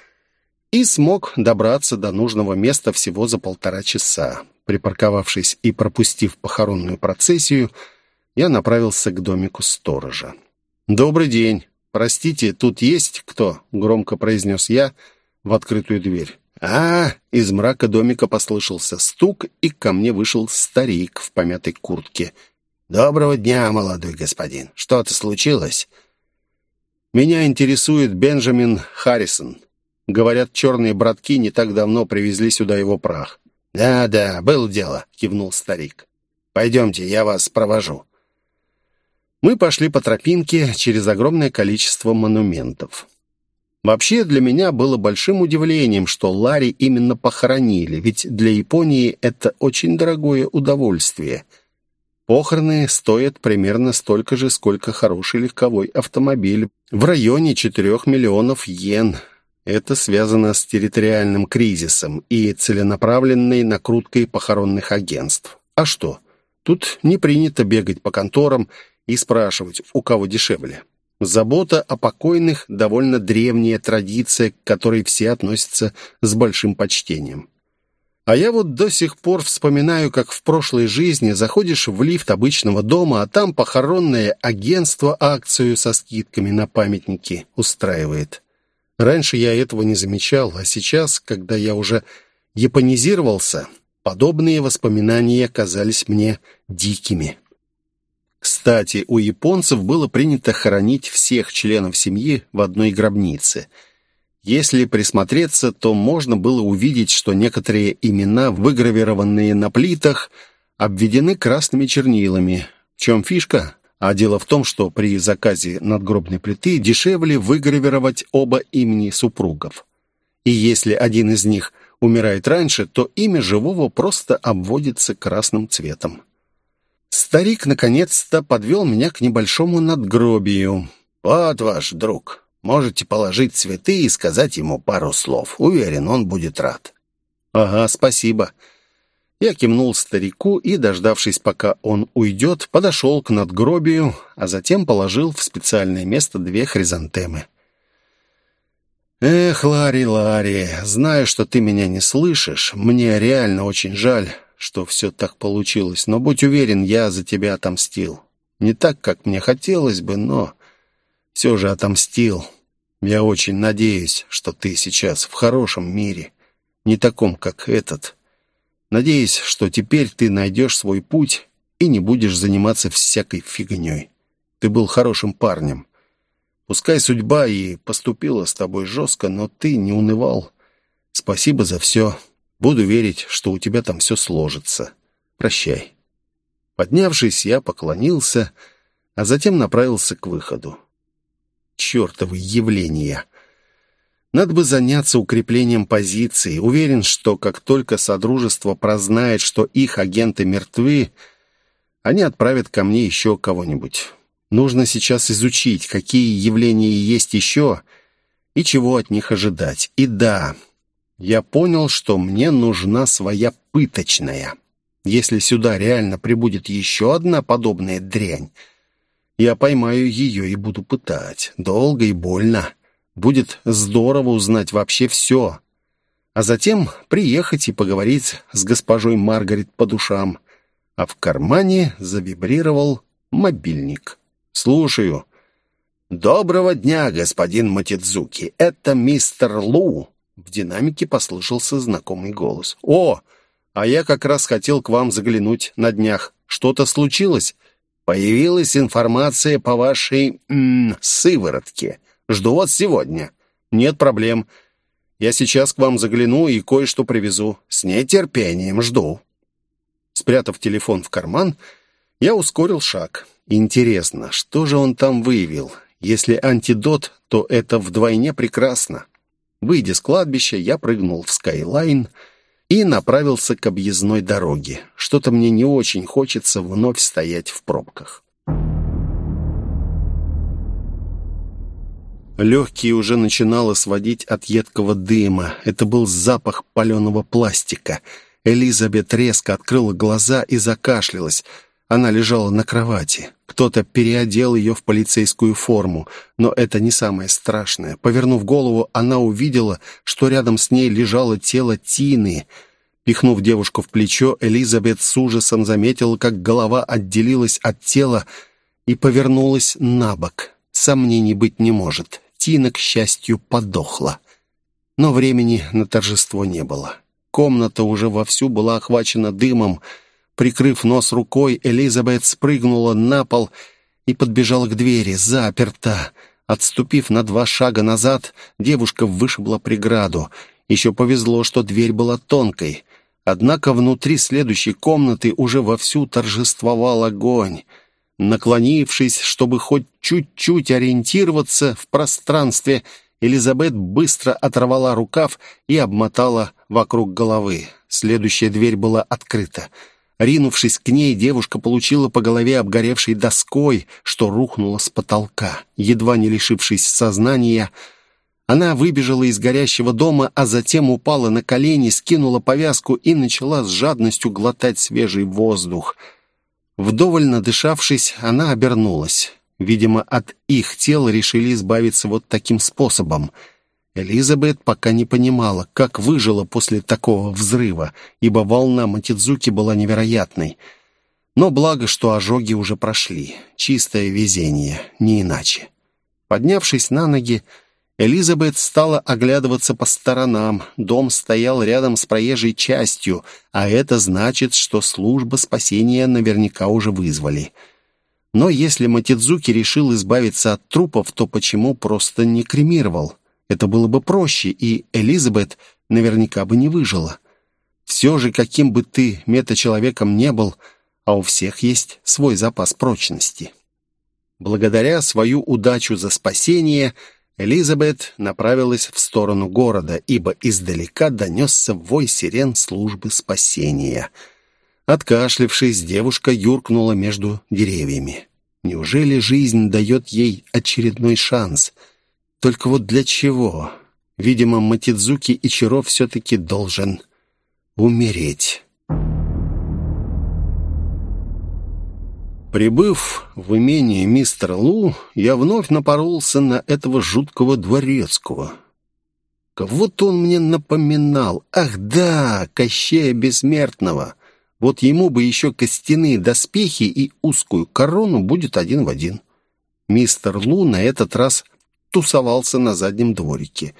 A: и смог добраться до нужного места всего за полтора часа. Припарковавшись и пропустив похоронную процессию, я направился к домику сторожа. «Добрый день. Простите, тут есть кто?» — громко произнес я в открытую дверь. а Из мрака домика послышался стук, и ко мне вышел старик в помятой куртке.
B: «Доброго дня, молодой господин. Что-то случилось?»
A: «Меня интересует Бенджамин Харрисон. Говорят, черные братки не так давно привезли сюда его прах».
B: «Да-да, было дело», — кивнул старик. «Пойдемте, я вас провожу».
A: Мы пошли по тропинке через огромное количество монументов. Вообще, для меня было большим удивлением, что Ларри именно похоронили, ведь для Японии это очень дорогое удовольствие. Похороны стоят примерно столько же, сколько хороший легковой автомобиль, в районе 4 миллионов йен. Это связано с территориальным кризисом и целенаправленной накруткой похоронных агентств. А что? Тут не принято бегать по конторам и спрашивать, у кого дешевле. Забота о покойных – довольно древняя традиция, к которой все относятся с большим почтением. А я вот до сих пор вспоминаю, как в прошлой жизни заходишь в лифт обычного дома, а там похоронное агентство акцию со скидками на памятники устраивает. Раньше я этого не замечал, а сейчас, когда я уже японизировался, подобные воспоминания казались мне дикими. Кстати, у японцев было принято хоронить всех членов семьи в одной гробнице. Если присмотреться, то можно было увидеть, что некоторые имена, выгравированные на плитах, обведены красными чернилами. В чем фишка? А дело в том, что при заказе надгробной плиты дешевле выгравировать оба имени супругов. И если один из них умирает раньше, то имя живого просто обводится красным цветом. Старик наконец-то подвел меня к небольшому надгробию.
B: «Вот ваш друг. Можете положить цветы и сказать ему пару слов. Уверен, он будет рад».
A: «Ага, спасибо». Я кивнул старику и, дождавшись, пока он уйдет, подошел к надгробию, а затем положил в специальное место две хризантемы. «Эх, Ларри, Ларри, знаю, что ты меня не слышишь. Мне реально очень жаль что все так получилось, но будь уверен, я за тебя отомстил. Не так, как мне хотелось бы, но все же отомстил. Я очень надеюсь, что ты сейчас в хорошем мире. не таком, как этот. Надеюсь, что теперь ты найдешь свой путь и не будешь заниматься всякой фигней. Ты был хорошим парнем. Пускай судьба и поступила с тобой жестко, но ты не унывал. Спасибо за все. Буду верить, что у тебя там все сложится. Прощай». Поднявшись, я поклонился, а затем направился к выходу. Чертовы явления! Надо бы заняться укреплением позиции. Уверен, что как только Содружество прознает, что их агенты мертвы, они отправят ко мне еще кого-нибудь. Нужно сейчас изучить, какие явления есть еще и чего от них ожидать. И да, я понял, что мне нужна своя пыточная. Если сюда реально прибудет еще одна подобная дрянь, я поймаю ее и буду пытать. Долго и больно. Будет здорово узнать вообще все. А затем приехать и поговорить с госпожой Маргарет по душам. А в кармане завибрировал мобильник. «Слушаю». «Доброго дня, господин Матидзуки. Это мистер Лу». В динамике послышался знакомый голос. «О, а я как раз хотел к вам заглянуть на днях. Что-то случилось?» «Появилась информация по вашей... М -м, сыворотке. Жду вас сегодня». «Нет проблем. Я сейчас к вам загляну и кое-что привезу. С нетерпением жду». Спрятав телефон в карман, я ускорил шаг. Интересно, что же он там выявил? Если антидот, то это вдвойне прекрасно. Выйдя с кладбища, я прыгнул в Скайлайн и направился к объездной дороге. Что-то мне не очень хочется вновь стоять в пробках. Легкие уже начинало сводить от едкого дыма. Это был запах паленого пластика. Элизабет резко открыла глаза и закашлялась. Она лежала на кровати. Кто-то переодел ее в полицейскую форму, но это не самое страшное. Повернув голову, она увидела, что рядом с ней лежало тело Тины. Пихнув девушку в плечо, Элизабет с ужасом заметила, как голова отделилась от тела и повернулась на бок. Сомнений быть не может. Тина, к счастью, подохла. Но времени на торжество не было. Комната уже вовсю была охвачена дымом, Прикрыв нос рукой, Элизабет спрыгнула на пол и подбежала к двери. Заперта. Отступив на два шага назад, девушка вышибла преграду. Еще повезло, что дверь была тонкой. Однако внутри следующей комнаты уже вовсю торжествовал огонь. Наклонившись, чтобы хоть чуть-чуть ориентироваться в пространстве, Элизабет быстро оторвала рукав и обмотала вокруг головы. Следующая дверь была открыта. Ринувшись к ней, девушка получила по голове обгоревшей доской, что рухнула с потолка. Едва не лишившись сознания, она выбежала из горящего дома, а затем упала на колени, скинула повязку и начала с жадностью глотать свежий воздух. Вдоволь надышавшись, она обернулась. Видимо, от их тел решили избавиться вот таким способом — Элизабет пока не понимала, как выжила после такого взрыва, ибо волна Матидзуки была невероятной. Но благо, что ожоги уже прошли. Чистое везение, не иначе. Поднявшись на ноги, Элизабет стала оглядываться по сторонам. Дом стоял рядом с проезжей частью, а это значит, что служба спасения наверняка уже вызвали. Но если Матидзуки решил избавиться от трупов, то почему просто не кремировал? Это было бы проще, и Элизабет наверняка бы не выжила. Все же, каким бы ты мета-человеком не был, а у всех есть свой запас прочности. Благодаря свою удачу за спасение, Элизабет направилась в сторону города, ибо издалека донесся вой сирен службы спасения. Откашлившись, девушка юркнула между деревьями. Неужели жизнь дает ей очередной шанс — только вот для чего? Видимо, Матидзуки Ичиро все-таки должен умереть. Прибыв в имение мистера Лу, я вновь напоролся на этого жуткого дворецкого. Кого-то он мне напоминал. Ах да, Кощея Бессмертного. Вот ему бы еще костяные доспехи и узкую корону будет один в один. Мистер Лу на этот раз тусовался на заднем дворике.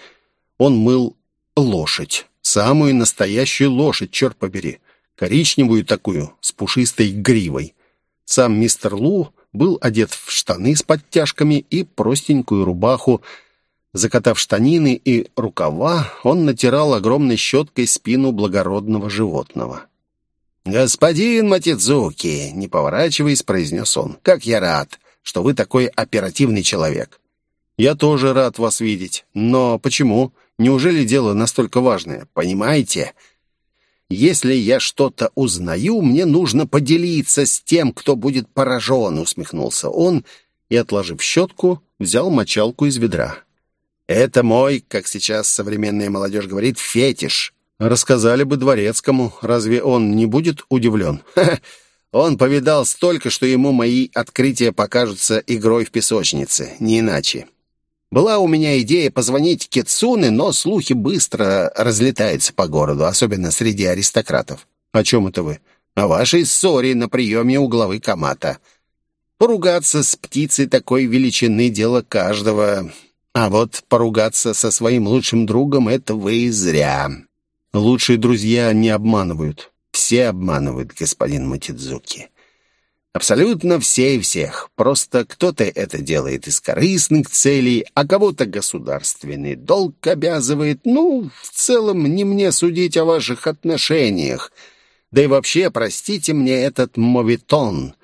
A: Он мыл лошадь. Самую настоящую лошадь, черт побери. Коричневую такую, с пушистой гривой. Сам мистер Лу был одет в штаны с подтяжками и простенькую рубаху. Закатав штанины и рукава, он натирал огромной щеткой спину благородного животного. «Господин Матидзуки!» — не поворачиваясь, произнес он. «Как я рад, что вы такой оперативный человек!» «Я тоже рад вас видеть. Но почему? Неужели дело настолько важное? Понимаете?» Если я что-то узнаю, мне нужно поделиться с тем, кто будет поражен», — усмехнулся он и, отложив щетку, взял мочалку из ведра. «Это мой, как сейчас современная молодежь говорит, фетиш. Рассказали бы дворецкому, разве он не будет удивлен? (laughs) Он повидал столько, что ему мои открытия покажутся игрой в песочнице, не иначе. Была у меня идея позвонить Китсуне, но слухи быстро разлетаются по городу, особенно среди аристократов. О чем это вы? О вашей ссоре на приеме у главы Камата. Поругаться с птицей такой величины — дело каждого. А вот поругаться со своим лучшим другом — это вы зря. Лучшие друзья не обманывают. Все обманывают, господин Матидзуки. Абсолютно все и всех. Просто кто-то это делает из корыстных целей, а кого-то государственный долг обязывает. Ну, в целом, не мне судить о ваших отношениях. Да и вообще, простите мне этот мовитон.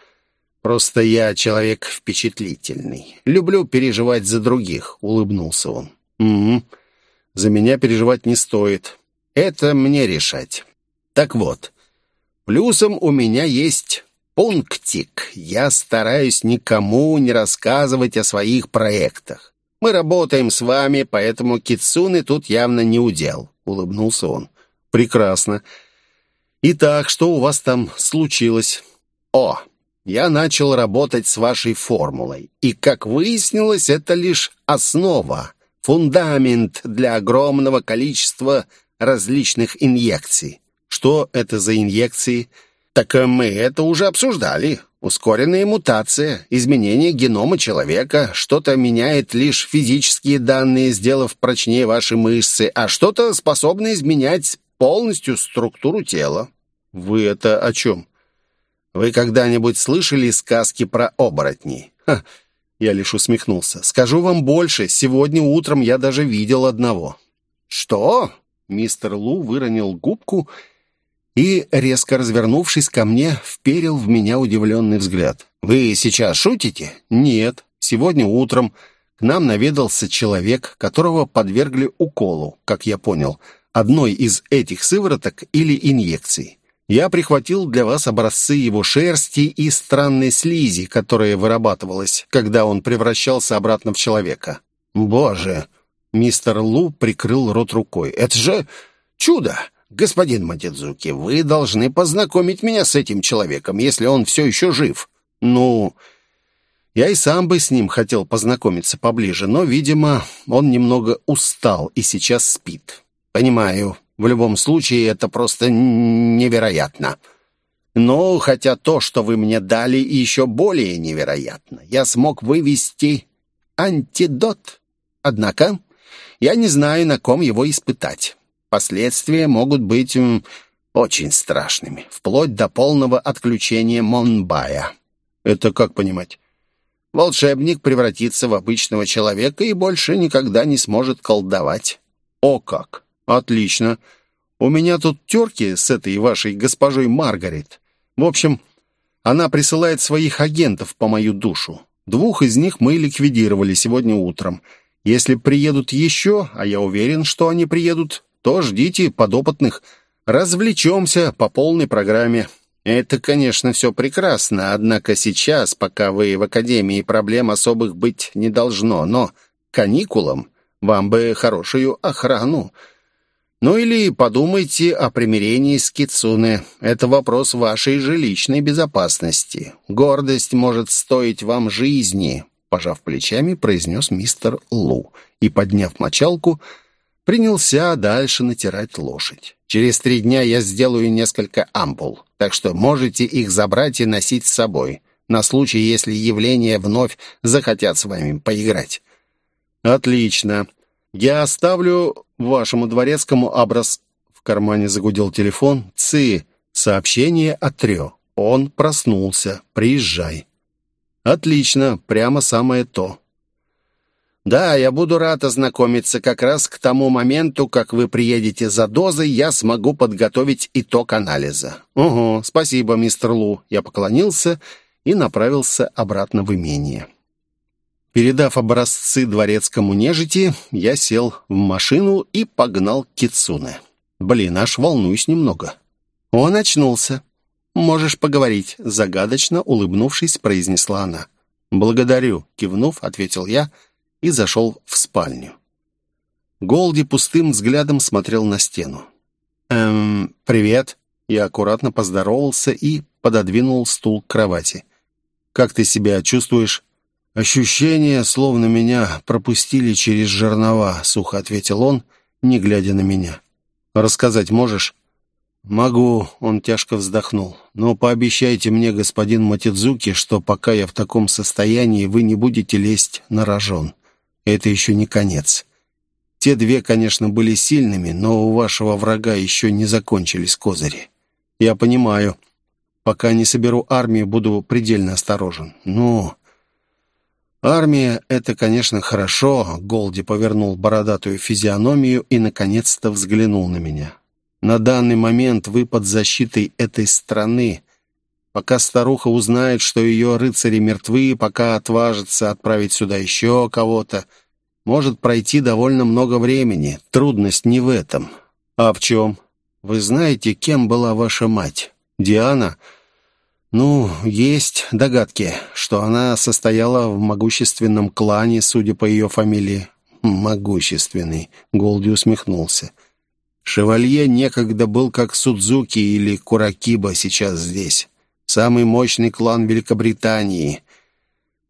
A: Просто я человек впечатлительный. Люблю переживать за других, — улыбнулся он. Угу. За меня переживать не стоит. Это мне решать. Так вот, плюсом у меня есть Пунктик. Я стараюсь никому не рассказывать о своих проектах. Мы работаем с вами, поэтому Китсуны тут явно не удел», — улыбнулся он. «Прекрасно. Итак, что у вас там случилось?» «О, я начал работать с вашей формулой, и, как выяснилось, это лишь основа, фундамент для огромного количества различных инъекций. Что это за инъекции?» «Так э, мы это уже обсуждали. Ускоренная мутация, изменение генома человека. Что-то меняет лишь физические данные, сделав прочнее ваши мышцы, а что-то способно изменять полностью структуру тела». «Вы это о чем?» «Вы когда-нибудь слышали сказки про оборотней?» Ха, Я лишь усмехнулся. «Скажу вам больше. Сегодня утром я даже видел одного». «Что?» Мистер Лу выронил губку и и, резко развернувшись ко мне, вперил в меня удивленный взгляд. «Вы сейчас шутите?» «Нет. Сегодня утром к нам наведался человек, которого подвергли уколу, как я понял, одной из этих сывороток или инъекций. Я прихватил для вас образцы его шерсти и странной слизи, которая вырабатывалась, когда он превращался обратно в человека». «Боже!» Мистер Лу прикрыл рот рукой. «Это же чудо! «Господин Матидзуки, вы должны познакомить меня с этим человеком, если он все еще жив». «Ну, я и сам бы с ним хотел познакомиться поближе, но, видимо, он немного устал и сейчас спит». «Понимаю. В любом случае, это просто невероятно». Но хотя то, что вы мне дали, еще более невероятно. Я смог вывести антидот. Однако я не знаю, на ком его испытать. Последствия могут быть очень страшными, вплоть до полного отключения Монбая. Это как понимать? Волшебник превратится в обычного человека и больше никогда не сможет колдовать. О как! Отлично. У меня тут терки с этой вашей госпожой Маргарет. В общем, она присылает своих агентов по мою душу. Двух из них мы ликвидировали сегодня утром. Если приедут еще, а я уверен, что они приедут, то ждите подопытных. Развлечемся по полной программе. Это, конечно, все прекрасно, однако сейчас, пока вы в академии, проблем особых быть не должно, но каникулам вам бы хорошую охрану. Ну или подумайте о примирении с Кицуне. Это вопрос вашей же личной безопасности. Гордость может стоить вам жизни, пожав плечами, произнес мистер Лу и, подняв мочалку, принялся дальше натирать лошадь. Через три дня я сделаю несколько ампул, так что можете их забрать и носить с собой, на случай, если явления вновь захотят с вами поиграть. Отлично. Я оставлю вашему дворецкому образ в кармане загудел телефон. «Ци! Сообщение от Трё. Он проснулся. Приезжай». «Отлично. Прямо самое то». «Да, я буду рад ознакомиться. Как раз к тому моменту, как вы приедете за дозой, я смогу подготовить итог анализа». «Угу, спасибо, мистер Лу». Я поклонился и направился обратно в имение. Передав образцы дворецкому нежити, я сел в машину и погнал к Кицуне. Блин, аж волнуюсь немного. Он очнулся. «Можешь поговорить», — загадочно улыбнувшись, произнесла она. «Благодарю», — кивнув, ответил я и зашел в спальню. Голди пустым взглядом смотрел на стену. «Эм, привет». Я аккуратно поздоровался и пододвинул стул к кровати. «Как ты себя чувствуешь?» «Ощущение, словно меня пропустили через жернова», — сухо ответил он, не глядя на меня. «Рассказать можешь?» «Могу», — он тяжко вздохнул. «Но пообещайте мне, господин Матидзуки, что пока я в таком состоянии, вы не будете лезть на рожон. Это еще не конец. Те две, конечно, были сильными, но у вашего врага еще не закончились козыри. Я понимаю. Пока не соберу армию, буду предельно осторожен. Но «Армия — это, конечно, хорошо», — Голди повернул бородатую физиономию и, наконец-то, взглянул на меня. «На данный момент вы под защитой этой страны. Пока старуха узнает, что ее рыцари мертвы, пока отважится отправить сюда еще кого-то, может пройти довольно много времени. Трудность не в этом. А в чем? Вы знаете, кем была ваша мать? Диана?» «Ну, есть догадки, что она состояла в могущественном клане, судя по ее фамилии». «Могущественный», — Голди усмехнулся. «Шевалье некогда был как Судзуки или Куракиба сейчас здесь. Самый мощный клан Великобритании.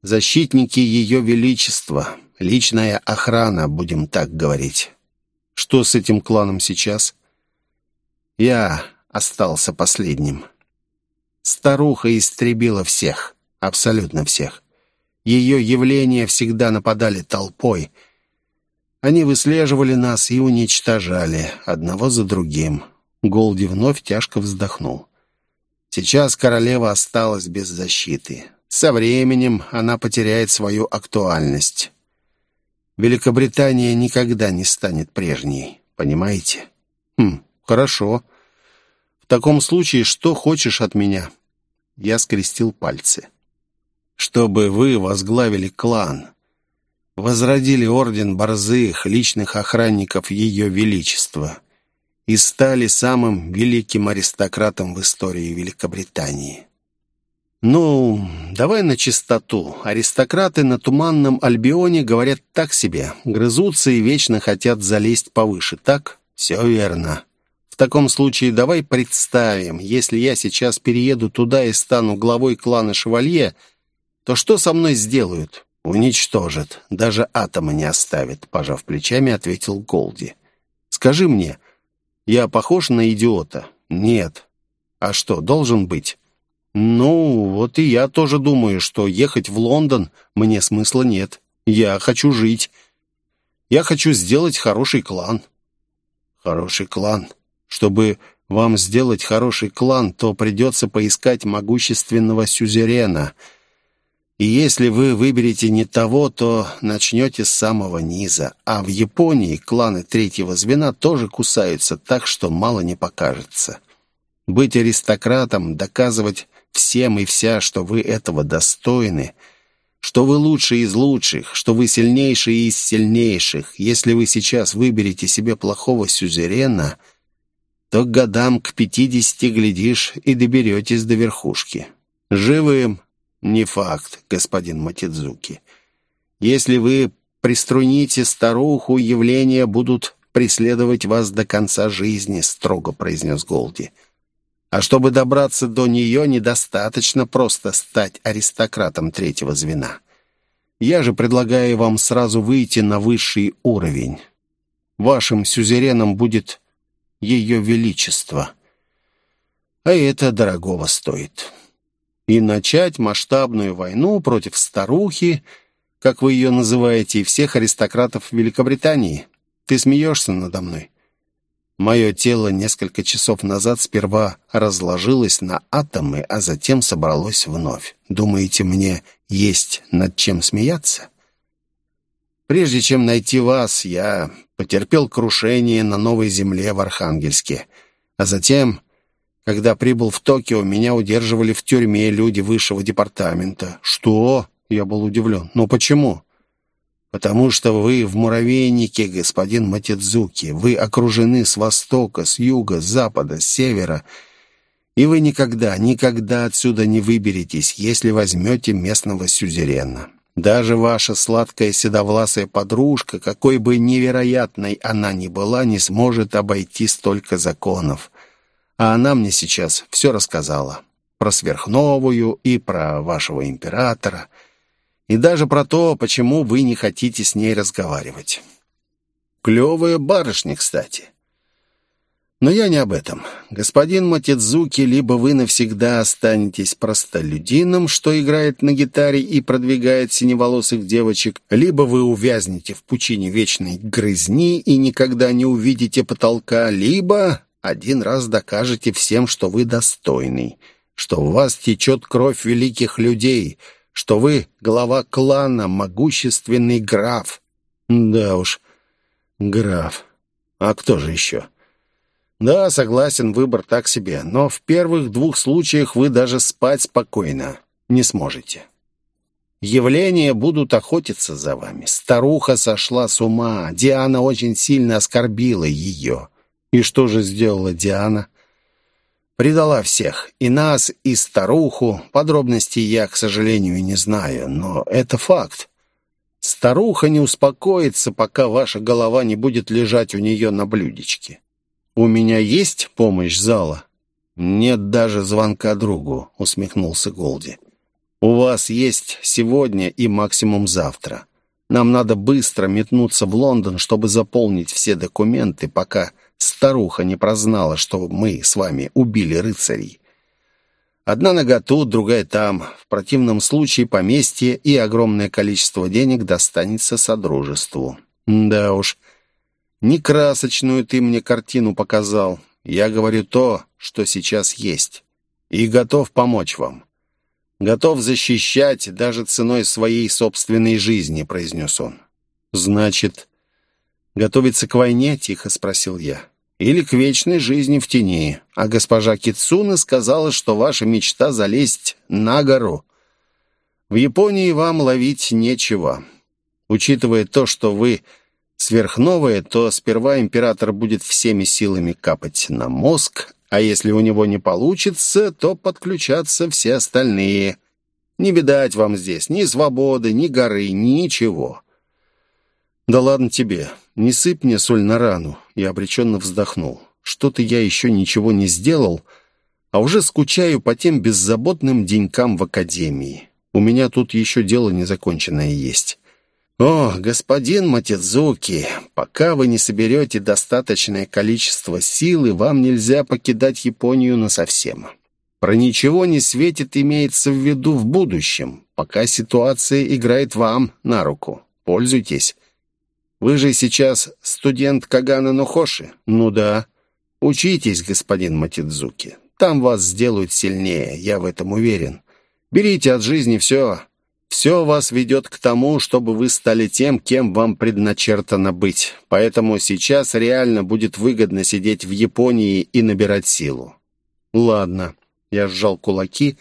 A: Защитники Ее Величества. Личная охрана, будем так говорить. Что с этим кланом сейчас?» «Я остался последним». Старуха истребила всех, абсолютно всех. Ее явления всегда нападали толпой. Они выслеживали нас и уничтожали, одного за другим. Голди вновь тяжко вздохнул. Сейчас королева осталась без защиты. Со временем она потеряет свою актуальность. Великобритания никогда не станет прежней, понимаете? Хм, хорошо таком случае, что хочешь от меня?» Я скрестил пальцы. «Чтобы вы возглавили клан, возродили орден борзых, личных охранников Ее Величества и стали самым великим аристократом в истории Великобритании». «Ну, давай на чистоту. Аристократы на Туманном Альбионе говорят так себе, грызутся и вечно хотят залезть повыше, так? Все верно. В таком случае давай представим, если я сейчас перееду туда и стану главой клана Шевалье, то что со мной сделают? Уничтожат. Даже атома не оставят, пожав плечами, ответил Голди. Скажи мне, я похож на идиота? Нет. А что, должен быть? Ну, вот и я тоже думаю, что ехать в Лондон мне смысла нет. Я хочу жить. Я хочу сделать хороший клан. Хороший клан. Чтобы вам сделать хороший клан, то придется поискать могущественного сюзерена. И если вы выберете не того, то начнете с самого низа. А в Японии кланы третьего звена тоже кусаются так, что мало не покажется. Быть аристократом, доказывать всем и вся, что вы этого достойны, что вы лучший из лучших, что вы сильнейший из сильнейших. Если вы сейчас выберете себе плохого сюзерена – то годам к пятидесяти, глядишь, и доберетесь до верхушки. Живым не факт, господин Матидзуки. Если вы приструните старуху, явления будут преследовать вас до конца жизни», — строго произнес Голди. «А чтобы добраться до нее, недостаточно просто стать аристократом третьего звена. Я же предлагаю вам сразу выйти на высший уровень. Вашим сюзереном будет ее Величество. А это дорогого стоит. И начать масштабную войну против старухи, как вы ее называете, и всех аристократов Великобритании. Ты смеешься надо мной? Мое тело несколько часов назад сперва разложилось на атомы, а затем собралось вновь. Думаете, мне есть над чем смеяться? Прежде чем найти вас, я потерпел крушение на новой земле в Архангельске. А затем, когда прибыл в Токио, меня удерживали в тюрьме люди высшего департамента. Что? Я был удивлен. Но почему? потому что вы в муравейнике, господин Матидзуки. Вы окружены с востока, с юга, с запада, с севера, и вы никогда, никогда отсюда не выберетесь, если возьмете местного сюзерена. Даже ваша сладкая седовласая подружка, какой бы невероятной она ни была, не сможет обойти столько законов. А она мне сейчас все рассказала. Про сверхновую и про вашего императора — и даже про то, почему вы не хотите с ней разговаривать. Клевая барышня, кстати. Но я не об этом. Господин Матидзуки, либо вы навсегда останетесь простолюдином, что играет на гитаре и продвигает синеволосых девочек, либо вы увязнете в пучине вечной грызни и никогда не увидите потолка, либо один раз докажете всем, что вы достойный, что у вас течет кровь великих людей — что вы глава клана, могущественный граф. Да уж, граф. А кто же еще? Да, согласен, выбор так себе, но в первых двух случаях вы даже спать спокойно не сможете. Явления будут охотиться за вами. Старуха сошла с ума. Диана очень сильно оскорбила ее. И что же сделала Диана? Предала всех, и нас, и старуху. Подробностей я, к сожалению, не знаю, но это факт. Старуха не успокоится, пока ваша голова не будет лежать у нее на блюдечке. У меня есть помощь зала? Нет даже звонка другу, усмехнулся Голди. У вас есть сегодня и максимум завтра. Нам надо быстро метнуться в Лондон, чтобы заполнить все документы, пока старуха не прознала, что мы с вами убили рыцарей. Одна нога тут, другая там. В противном случае поместье и огромное количество денег достанется Содружеству. Да уж, не красочную ты мне картину показал. Я говорю то, что сейчас есть. И готов помочь вам. Готов защищать даже ценой своей собственной жизни, произнес он. Значит, готовиться к войне? Тихо спросил я или к вечной жизни в тени. А госпожа Кицуна сказала, что ваша мечта залезть на гору. В Японии вам ловить нечего. Учитывая то, что вы сверхновая, то сперва император будет всеми силами капать на мозг, а если у него не получится, то подключатся все остальные. Не видать вам здесь ни свободы, ни горы, ничего. «Да ладно тебе, не сыпь мне соль на рану», — я обреченно вздохнул. «Что-то я еще ничего не сделал, а уже скучаю по тем беззаботным денькам в академии. У меня тут еще дело незаконченное есть». «О, господин Матидзуки, пока вы не соберете достаточное количество силы, вам нельзя покидать Японию насовсем. Про ничего не светит имеется в виду в будущем, пока ситуация играет вам на руку. Пользуйтесь». Вы же сейчас студент Кагана Нохоши? Ну да. Учитесь, господин Матидзуки. Там вас сделают сильнее, я в этом уверен. Берите от жизни все. Все вас ведет к тому, чтобы вы стали тем, кем вам предначертано быть. Поэтому сейчас реально будет выгодно сидеть в Японии и набирать силу. Ладно. Я сжал кулаки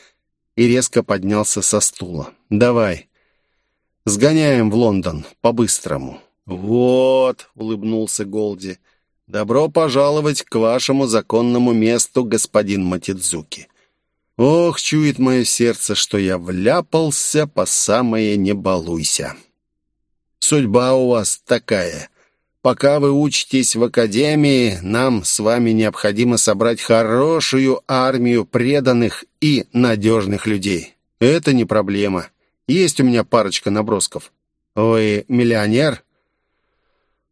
A: и резко поднялся со стула. Давай. Сгоняем в Лондон по-быстрому. «Вот», — улыбнулся Голди, — «добро пожаловать к вашему законному месту, господин Матидзуки. Ох, чует мое сердце, что я вляпался по самое не балуйся. Судьба у вас такая. Пока вы учитесь в академии, нам с вами необходимо собрать хорошую армию преданных и надежных людей. Это не проблема. Есть у меня парочка набросков. Вы миллионер?»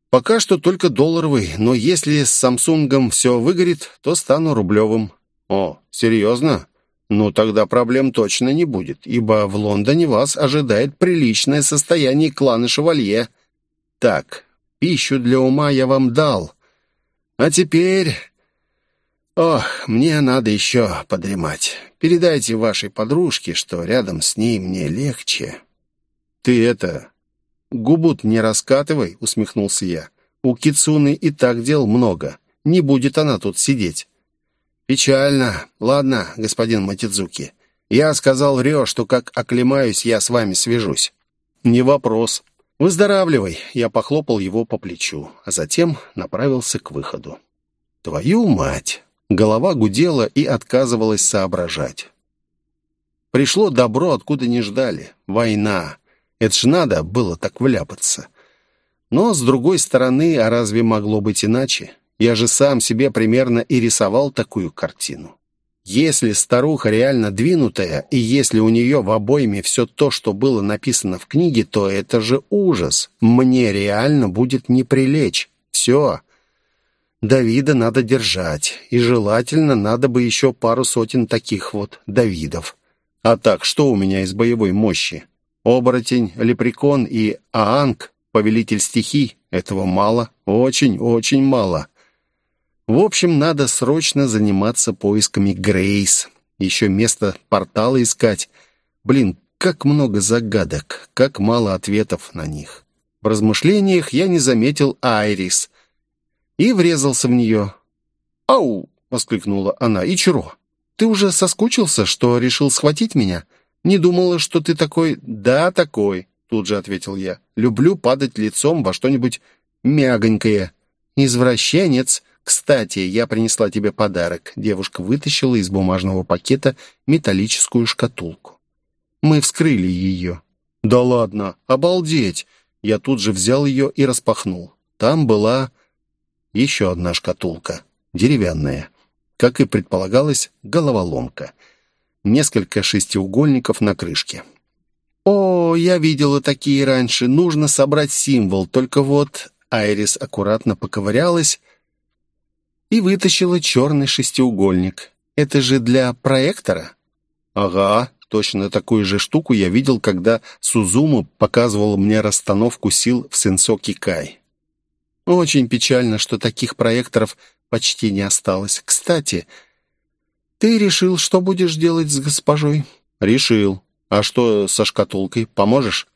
A: Пока что только долларовый, но если с Самсунгом все выгорит, то стану рублевым. О, серьезно? Ну, тогда проблем точно не будет, ибо в Лондоне вас ожидает приличное состояние клана Шевалье. Так, пищу для ума я вам дал. А теперь... Ох, мне надо еще подремать. Передайте вашей подружке, что рядом с ней мне легче. Ты это... губу не раскатывай, усмехнулся я. У Кицуны и так дел много. Не будет она тут сидеть. Печально. Ладно, господин Матидзуки. Я сказал Рио, что как оклемаюсь, я с вами свяжусь. Не вопрос. Выздоравливай. Я похлопал его по плечу, а затем направился к выходу. Твою мать! Голова гудела и отказывалась соображать. Пришло добро, откуда не ждали. Война. Это ж надо было так вляпаться. Но, с другой стороны, а разве могло быть иначе? Я же сам себе примерно и рисовал такую картину. Если старуха реально двинутая, и если у нее в обойме все то, что было написано в книге, то это же ужас. Мне реально будет не прилечь. Все. Давида надо держать. И желательно надо бы еще пару сотен таких вот Давидов. А так, что у меня из боевой мощи? Оборотень, лепрекон и Аанг, повелитель стихий. Этого мало. Очень-очень мало. В общем, надо срочно заниматься поисками Грейс. Еще место портала искать. Блин, как много загадок, как мало ответов на них. В размышлениях я не заметил Айрис и врезался в нее. «Ау!» — воскликнула она. «Ичиро, ты уже соскучился, что решил схватить меня? Не думала, что ты такой...» «Да, такой», — тут же ответил я. «Люблю падать лицом во что-нибудь мягонькое». «Извращенец!» «Кстати, я принесла тебе подарок». Девушка вытащила из бумажного пакета металлическую шкатулку. Мы вскрыли ее. «Да ладно, обалдеть!» Я тут же взял ее и распахнул. Там была еще одна шкатулка, деревянная. Как и предполагалось, головоломка. Несколько шестиугольников на крышке. «О, я видела такие раньше. Нужно собрать символ. Только вот...» Айрис аккуратно поковырялась и вытащила черный шестиугольник. «Это же для проектора?» «Ага, точно такую же штуку я видел, когда Сузуму показывал мне расстановку сил в Сенсоки Кай. Очень печально, что таких проекторов почти не осталось. Кстати, ты решил, что будешь делать с госпожой?» «Решил. А что со шкатулкой? Поможешь?»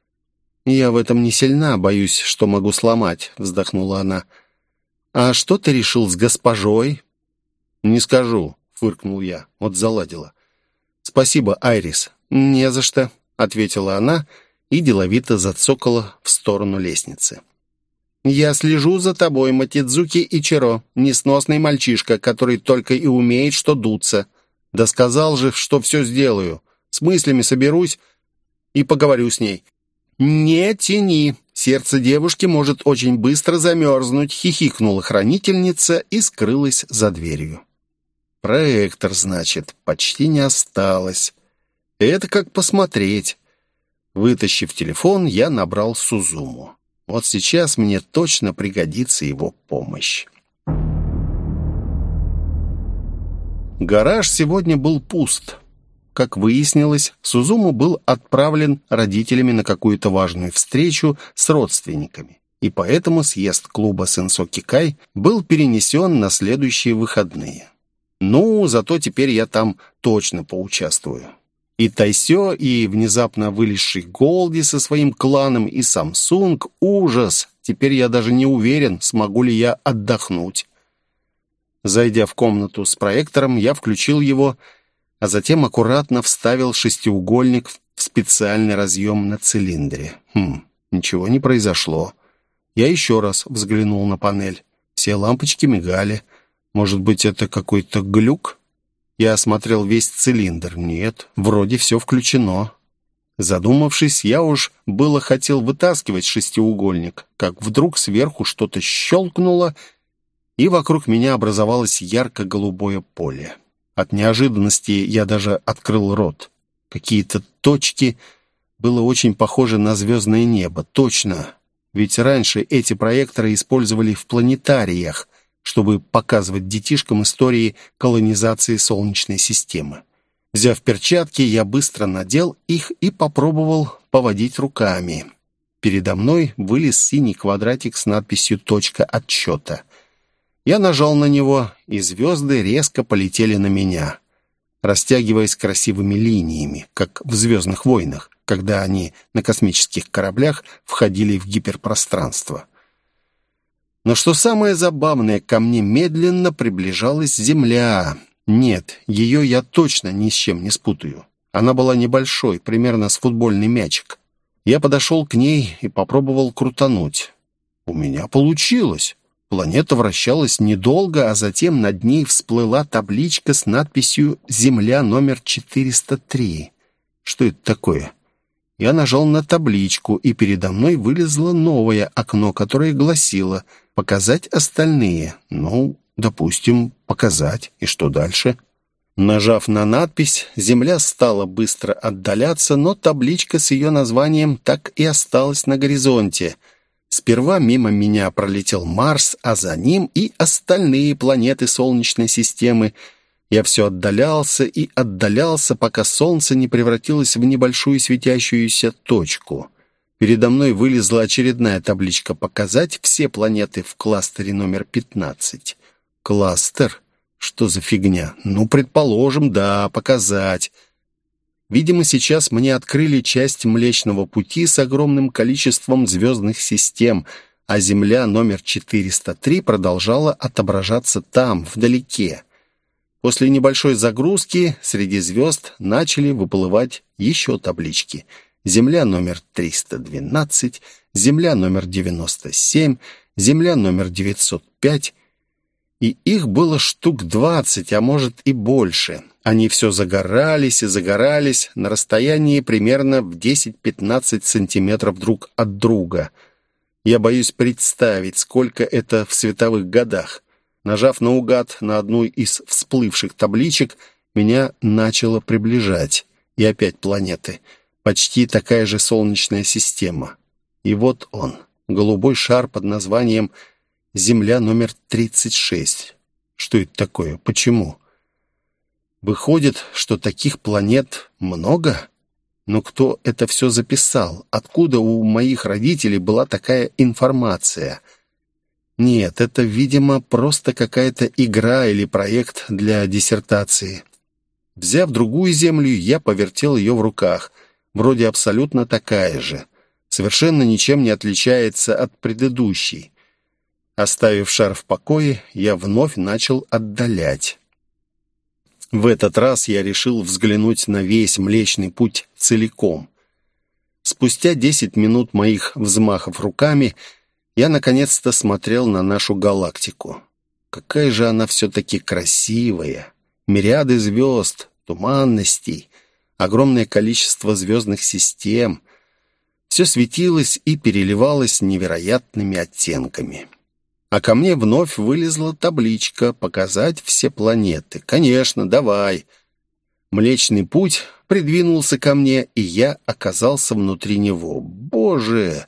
A: «Я в этом не сильна, боюсь, что могу сломать», — вздохнула она. «А что ты решил с госпожой?» «Не скажу», — фыркнул я. Вот заладила. «Спасибо, Айрис». «Не за что», — ответила она и деловито зацокала в сторону лестницы. «Я слежу за тобой, Матидзуки Ичиро, несносный мальчишка, который только и умеет что дуться. Да сказал же, что все сделаю. С мыслями соберусь и поговорю с ней. «Не тяни, сердце девушки может очень быстро замерзнуть», хихикнула хранительница и скрылась за дверью. «Проектор, значит, почти не осталось. Это как посмотреть». Вытащив телефон, я набрал Сузуму. Вот сейчас мне точно пригодится его помощь. Гараж сегодня был пуст. Как выяснилось, Сузуму был отправлен родителями на какую-то важную встречу с родственниками, и поэтому съезд клуба Сенсоки Кай был перенесен на следующие выходные. Ну, зато теперь я там точно поучаствую. И Тайсё, и внезапно вылезший Голди со своим кланом, и Самсунг — ужас. Теперь я даже не уверен, смогу ли я отдохнуть. Зайдя в комнату с проектором, я включил его а затем аккуратно вставил шестиугольник в специальный разъем на цилиндре. Хм, ничего не произошло. Я еще раз взглянул на панель. Все лампочки мигали. Может быть, это какой-то глюк? Я осмотрел весь цилиндр. Нет, вроде все включено. Задумавшись, я уж было хотел вытаскивать шестиугольник, как вдруг сверху что-то щелкнуло, и вокруг меня образовалось ярко-голубое поле. От неожиданности я даже открыл рот. Какие-то точки было очень похоже на звездное небо. Точно. Ведь раньше эти проекторы использовали в планетариях, чтобы показывать детишкам истории колонизации Солнечной системы. Взяв перчатки, я быстро надел их и попробовал поводить руками. Передо мной вылез синий квадратик с надписью «Точка отсчета». Я нажал на него, и звезды резко полетели на меня, растягиваясь красивыми линиями, как в «Звездных войнах», когда они на космических кораблях входили в гиперпространство. Но что самое забавное, ко мне медленно приближалась Земля. Нет, ее я точно ни с чем не спутаю. Она была небольшой, примерно с футбольный мячик. Я подошел к ней и попробовал крутануть. У меня получилось. Планета вращалась недолго, а затем над ней всплыла табличка с надписью «Земля номер 403». Что это такое? Я нажал на табличку, и передо мной вылезло новое окно, которое гласило «Показать остальные». Ну, допустим, показать. И что дальше? Нажав на надпись, земля стала быстро отдаляться, но табличка с ее названием так и осталась на горизонте. Сперва мимо меня пролетел Марс, а за ним и остальные планеты Солнечной системы — я все отдалялся и отдалялся, пока солнце не превратилось в небольшую светящуюся точку. Передо мной вылезла очередная табличка «Показать все планеты в кластере номер 15». «Кластер? Что за фигня? Ну, предположим, да, показать». Видимо, сейчас мне открыли часть Млечного Пути с огромным количеством звездных систем, а Земля номер 403 продолжала отображаться там, вдалеке. После небольшой загрузки среди звезд начали выплывать еще таблички. Земля номер 312, Земля номер 97, Земля номер 905. И их было штук 20, а может и больше. Они все загорались и загорались на расстоянии примерно в 10-15 сантиметров друг от друга. Я боюсь представить, сколько это в световых годах. Нажав наугад на одну из всплывших табличек, меня начало приближать. И опять планеты. Почти такая же Солнечная система. И вот он, голубой шар под названием «Земля номер 36». Что это такое? Почему? Выходит, что таких планет много? Но кто это все записал? Откуда у моих родителей была такая информация – нет, это, видимо, просто какая-то игра или проект для диссертации. Взяв другую землю, я повертел ее в руках. Вроде абсолютно такая же. Совершенно ничем не отличается от предыдущей. Оставив шар в покое, я вновь начал отдалять. В этот раз я решил взглянуть на весь Млечный Путь целиком. Спустя десять минут моих взмахов руками — я наконец-то смотрел на нашу галактику. Какая же она все-таки красивая! Мириады звезд, туманностей, огромное количество звездных систем. Все светилось и переливалось невероятными оттенками. А ко мне вновь вылезла табличка «Показать все планеты». «Конечно, давай». Млечный путь придвинулся ко мне, и я оказался внутри него. «Боже!»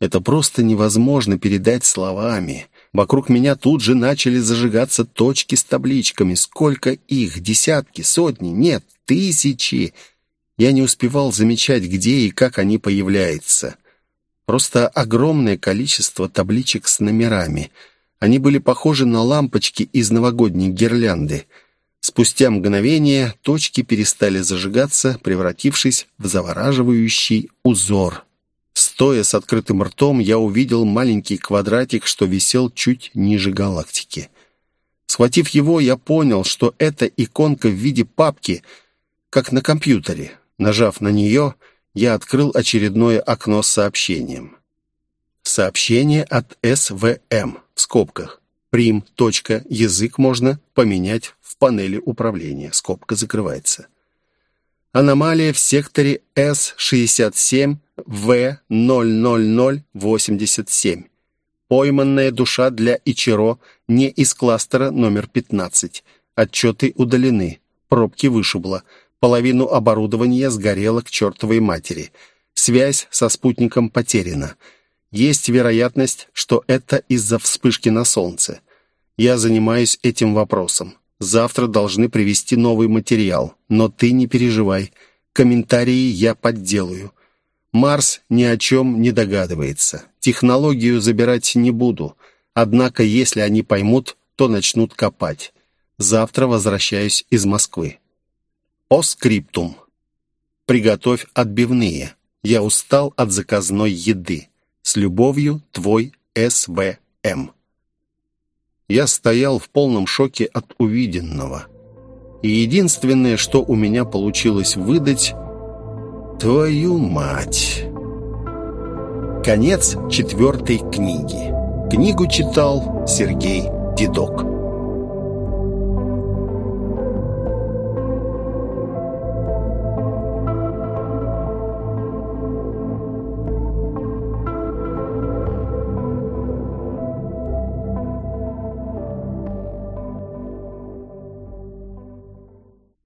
A: Это просто невозможно передать словами. Вокруг меня тут же начали зажигаться точки с табличками. Сколько их? Десятки? Сотни? Нет, тысячи. Я не успевал замечать, где и как они появляются. Просто огромное количество табличек с номерами. Они были похожи на лампочки из новогодней гирлянды. Спустя мгновение точки перестали зажигаться, превратившись в завораживающий узор. Стоя с открытым ртом, я увидел маленький квадратик, что висел чуть ниже галактики. Схватив его, я понял, что это иконка в виде папки, как на компьютере. Нажав на нее, я открыл очередное окно с сообщением. Сообщение от СВМ в скобках. Прим. Язык можно поменять в панели управления. Скобка закрывается. Аномалия в секторе С-67 В-00087. Пойманная душа для Ичиро не из кластера номер 15. Отчеты удалены. Пробки вышибло. Половину оборудования сгорело к чертовой матери. Связь со спутником потеряна. Есть вероятность, что это из-за вспышки на Солнце. Я занимаюсь этим вопросом. Завтра должны привезти новый материал. Но ты не переживай. Комментарии я подделаю. Марс ни о чем не догадывается. Технологию забирать не буду. Однако, если они поймут, то начнут копать. Завтра возвращаюсь из Москвы. По скриптум. Приготовь отбивные. Я устал от заказной еды. С любовью, твой СВМ. Я стоял в полном шоке от увиденного. И единственное, что у меня получилось выдать «Твою мать!» Конец четвертой книги. Книгу читал Сергей Дедок.